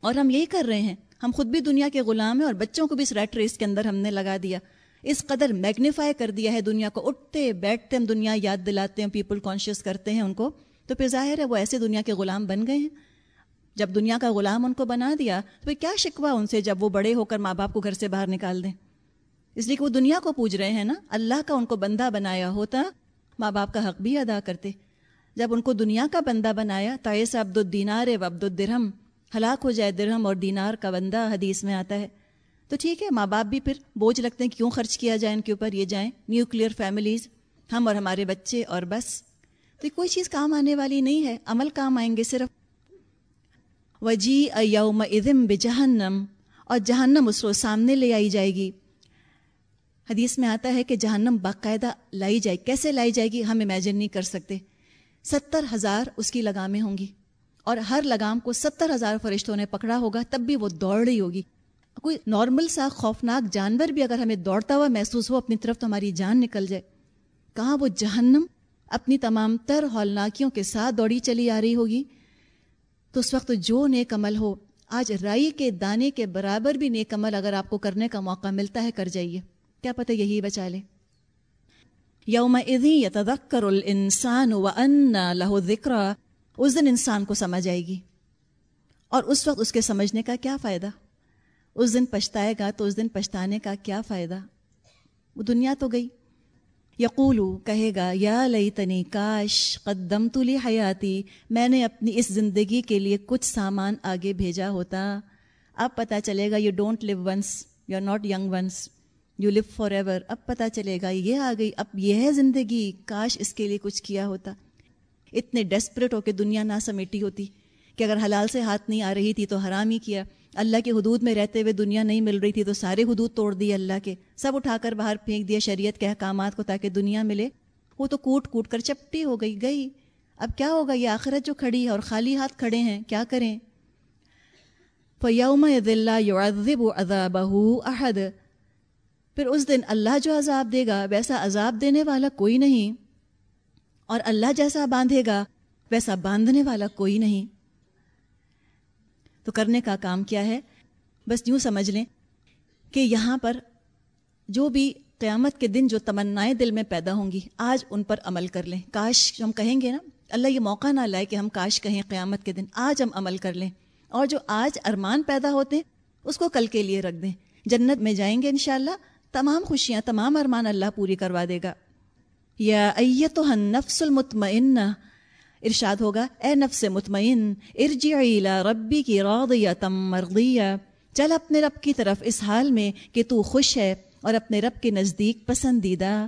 اور ہم یہی کر رہے ہیں۔ ہم خود بھی دنیا کے غلام ہیں اور بچوں کو بھی اس ریٹ ریس کے اندر ہم نے لگا دیا۔ اس قدر میگنیفائی کر دیا ہے دنیا کو۔ اٹھتے بیٹھتے ہم دنیا یاد دلاتے ہیں پیپل کانشیس کرتے ہیں ان کو۔ تو پھر ظاہر ہے وہ ایسے دنیا کے غلام بن گئے ہیں۔ جب دنیا کا غلام ان کو بنا دیا، تو پھر کیا شکوا ان سے جب وہ بڑے ہو کر ماں باپ کو گھر سے باہر نکال دیں؟ اس لیے کہ وہ دنیا کو پوج رہے ہیں نا۔ اللہ کا ان کو بندہ بنایا ہوتا، ماں باپ کا حق بھی ادا کرتے۔ جب ان کو دنیا کا بندہ بنایا، تائس عبد الدینار و عبد الدرہم ہلاک ہو جائے درہم اور دینار کا بندہ حدیث میں آتا ہے۔ تو ٹھیک ہے، ماں باپ بھی پھر بوجھ لگتے ہیں، کیوں خرچ کیا جائے ان کے اوپر؟ یہ جائیں نیوکلیئر فیملیز، ہم اور ہمارے بچے اور بس۔ تو کوئی چیز کام آنے والی نہیں ہے، عمل کام آئیں گے صرف۔ وجی یوم ادم بجہنم، اور جہنم اس روز سامنے لے آئی جائے گی۔ حدیث میں آتا ہے کہ جہنم باقاعدہ لائی جائے، کیسے لائی جائے گی ہم امیجن نہیں کر سکتے۔ ستر ہزار اس کی لگامیں ہوں گی، اور ہر لگام کو ستر ہزار فرشتوں نے پکڑا ہوگا، تب بھی وہ دوڑ رہی ہوگی۔ کوئی نارمل سا خوفناک جانور بھی اگر ہمیں دوڑتا ہوا محسوس ہو، اپنی طرف تو ہماری جان نکل جائے۔ کہاں وہ جہنم اپنی تمام تر ہولناکیوں کے ساتھ دوڑی چلی آ رہی ہوگی؟ تو اس وقت جو نیک عمل ہو، آج رائی کے دانے کے برابر بھی نیک عمل اگر آپ کو کرنے کا موقع ملتا ہے، کر جائیے۔ کیا پتہ یہی بچا لے۔ یوم یتذکر الانسان وانا له ذکر اس دن انسان کو سمجھ آئے گی۔ اور اس وقت اس کے سمجھنے کا کیا فائدہ؟ اس دن پچھتائے گا تو اس دن پچھتانے کا کیا فائدہ؟ وہ دنیا تو گئی۔ یقولو، کہے گا، یا لئی تنی کاش قدم تلی حیاتی میں نے اپنی اس زندگی کے لیے کچھ سامان آگے بھیجا ہوتا۔ اب پتہ چلے گا you don't live once you are not young once you live forever اب پتہ چلے گا، یہ آ گئی، اب یہ ہے زندگی، کاش اس کے لیے کچھ کیا ہوتا۔ اتنے ڈیسپریٹ ہو کے دنیا نہ سمیٹی ہوتی کہ اگر حلال سے ہاتھ نہیں آ رہی تھی تو حرام ہی کیا۔ اللہ کے حدود میں رہتے ہوئے دنیا نہیں مل رہی تھی تو سارے حدود توڑ دیے اللہ کے۔ سب اٹھا کر باہر پھینک دیا شریعت کے احکامات کو تاکہ دنیا ملے۔ وہ تو کوٹ کوٹ کر چپٹی ہو گئی گئی۔ اب کیا ہوگا؟ یہ آخرت جو کھڑی ہے اور خالی ہاتھ کھڑے ہیں، کیا کریں؟ فیوم دلہ یعذب و احد پھر اس دن اللہ جو عذاب دے گا، ویسا عذاب دینے والا کوئی نہیں۔ اور اللہ جیسا باندھے گا، ویسا باندھنے والا کوئی نہیں۔ تو کرنے کا کام کیا ہے؟ بس یوں سمجھ لیں کہ یہاں پر جو بھی قیامت کے دن جو تمنائیں دل میں پیدا ہوں گی، آج ان پر عمل کر لیں۔ کاش ہم کہیں گے نا، اللہ یہ موقع نہ لائے کہ ہم کاش کہیں قیامت کے دن آج ہم عمل کر لیں۔ اور جو آج ارمان پیدا ہوتے ہیں، اس کو کل کے لیے رکھ دیں۔ جنت میں جائیں گے انشاءاللہ، تمام خوشیاں، تمام ارمان اللہ پوری کروا دے گا۔ یا ایتو نفس المطمئنہ ارشاد ہوگا، اے نفس مطمئن، ارجعی الى ربی کی راضیتم مرضیہ۔ چل اپنے رب کی طرف اس حال میں کہ تو خوش ہے اور اپنے رب کے نزدیک پسندیدہ۔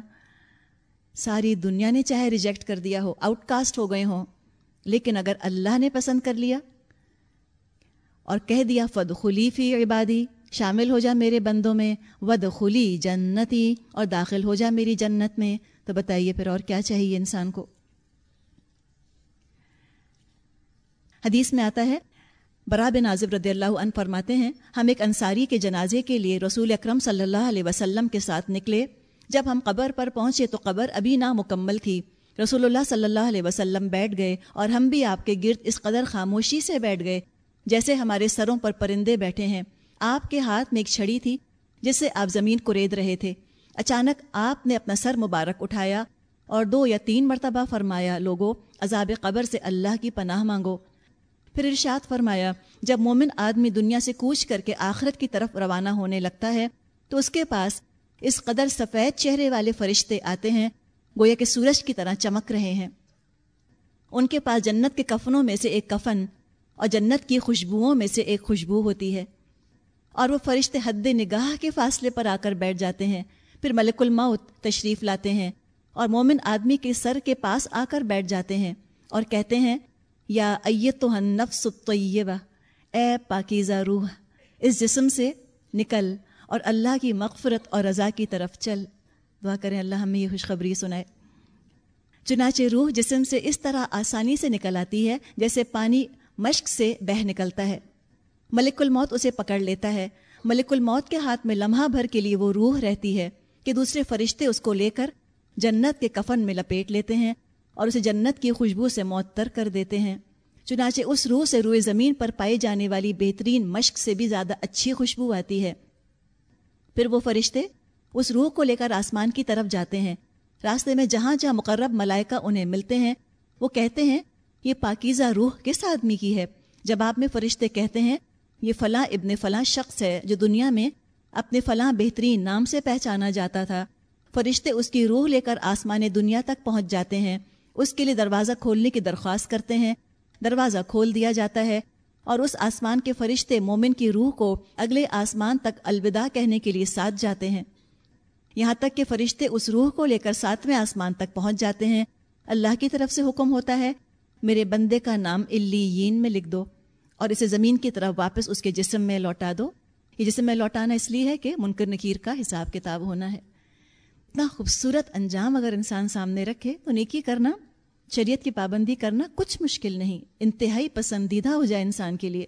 ساری دنیا نے چاہے ریجیکٹ کر دیا ہو، آؤٹ کاسٹ ہو گئے ہوں، لیکن اگر اللہ نے پسند کر لیا اور کہہ دیا فد خلی فی عبادی، شامل ہو جا میرے بندوں میں ود خلی جنتی اور داخل ہو جا میری جنت میں، تو بتائیے پھر اور کیا چاہیے انسان کو؟ حدیث میں آتا ہے، برا بن ناظب رضی اللہ عنہ فرماتے ہیں، ہم ایک انصاری کے جنازے کے لیے رسول اکرم صلی اللہ علیہ وسلم کے ساتھ نکلے۔ جب ہم قبر پر پہنچے تو قبر ابھی نامکمل تھی۔ رسول اللہ صلی اللہ علیہ وسلم بیٹھ گئے اور ہم بھی آپ کے گرد اس قدر خاموشی سے بیٹھ گئے جیسے ہمارے سروں پر پرندے بیٹھے ہیں۔ آپ کے ہاتھ میں ایک چھڑی تھی جس سے آپ زمین کو رید رہے تھے۔ اچانک آپ نے اپنا سر مبارک اٹھایا اور دو یا تین مرتبہ فرمایا لوگوں عذاب قبر سے اللہ کی پناہ مانگو۔ پھر ارشاد فرمایا، جب مومن آدمی دنیا سے کوچ کر کے آخرت کی طرف روانہ ہونے لگتا ہے، تو اس کے پاس اس قدر سفید چہرے والے فرشتے آتے ہیں، گویا کہ سورج کی طرح چمک رہے ہیں۔ ان کے پاس جنت کے کفنوں میں سے ایک کفن اور جنت کی خوشبوؤں میں سے ایک خوشبو ہوتی ہے۔ اور وہ فرشتے حد نگاہ کے فاصلے پر آ کر بیٹھ جاتے ہیں، پھر ملک الموت تشریف لاتے ہیں اور مومن آدمی کے سر کے پاس آ کر بیٹھ جاتے ہیں اور کہتے ہیں یا ایت تو الطیبہ، اے پاکیزہ روح، اس جسم سے نکل اور اللہ کی مغفرت اور رضا کی طرف چل۔ دعا کریں اللہ ہمیں یہ خوشخبری سنائے۔ چنانچہ روح جسم سے اس طرح آسانی سے نکل آتی ہے جیسے پانی مشق سے بہہ نکلتا ہے۔ ملک الموت اسے پکڑ لیتا ہے۔ ملک الموت کے ہاتھ میں لمحہ بھر کے لیے وہ روح رہتی ہے کہ دوسرے فرشتے اس کو لے کر جنت کے کفن میں لپیٹ لیتے ہیں۔ اور اسے جنت کی خوشبو سے معطر کر دیتے ہیں۔ چنانچہ اس روح سے روئے زمین پر پائے جانے والی بہترین مشق سے بھی زیادہ اچھی خوشبو آتی ہے۔ پھر وہ فرشتے اس روح کو لے کر آسمان کی طرف جاتے ہیں۔ راستے میں جہاں جہاں مقرب ملائکہ انہیں ملتے ہیں، وہ کہتے ہیں، یہ پاکیزہ روح کس آدمی کی ہے؟ جب آپ میں فرشتے کہتے ہیں، یہ فلاں ابن فلاں شخص ہے جو دنیا میں اپنے فلاں بہترین نام سے پہچانا جاتا تھا۔ فرشتے اس کی روح لے کر آسمان دنیا تک پہنچ جاتے ہیں۔ اس کے لیے دروازہ کھولنے کی درخواست کرتے ہیں۔ دروازہ کھول دیا جاتا ہے اور اس آسمان کے فرشتے مومن کی روح کو اگلے آسمان تک الوداع کہنے کے لیے ساتھ جاتے ہیں۔ یہاں تک کہ فرشتے اس روح کو لے کر ساتویں آسمان تک پہنچ جاتے ہیں۔ اللہ کی طرف سے حکم ہوتا ہے، میرے بندے کا نام الین میں لکھ دو اور اسے زمین کی طرف واپس اس کے جسم میں لوٹا دو۔ یہ جسم میں لوٹانا اس لیے ہے کہ منکر نکیر کا حساب کتاب ہونا ہے۔ اتنا خوبصورت انجام اگر انسان سامنے رکھے تو نیکی کرنا شریعت کی پابندی کرنا کچھ مشکل نہیں انتہائی پسندیدہ ہو جائے انسان کے لیے۔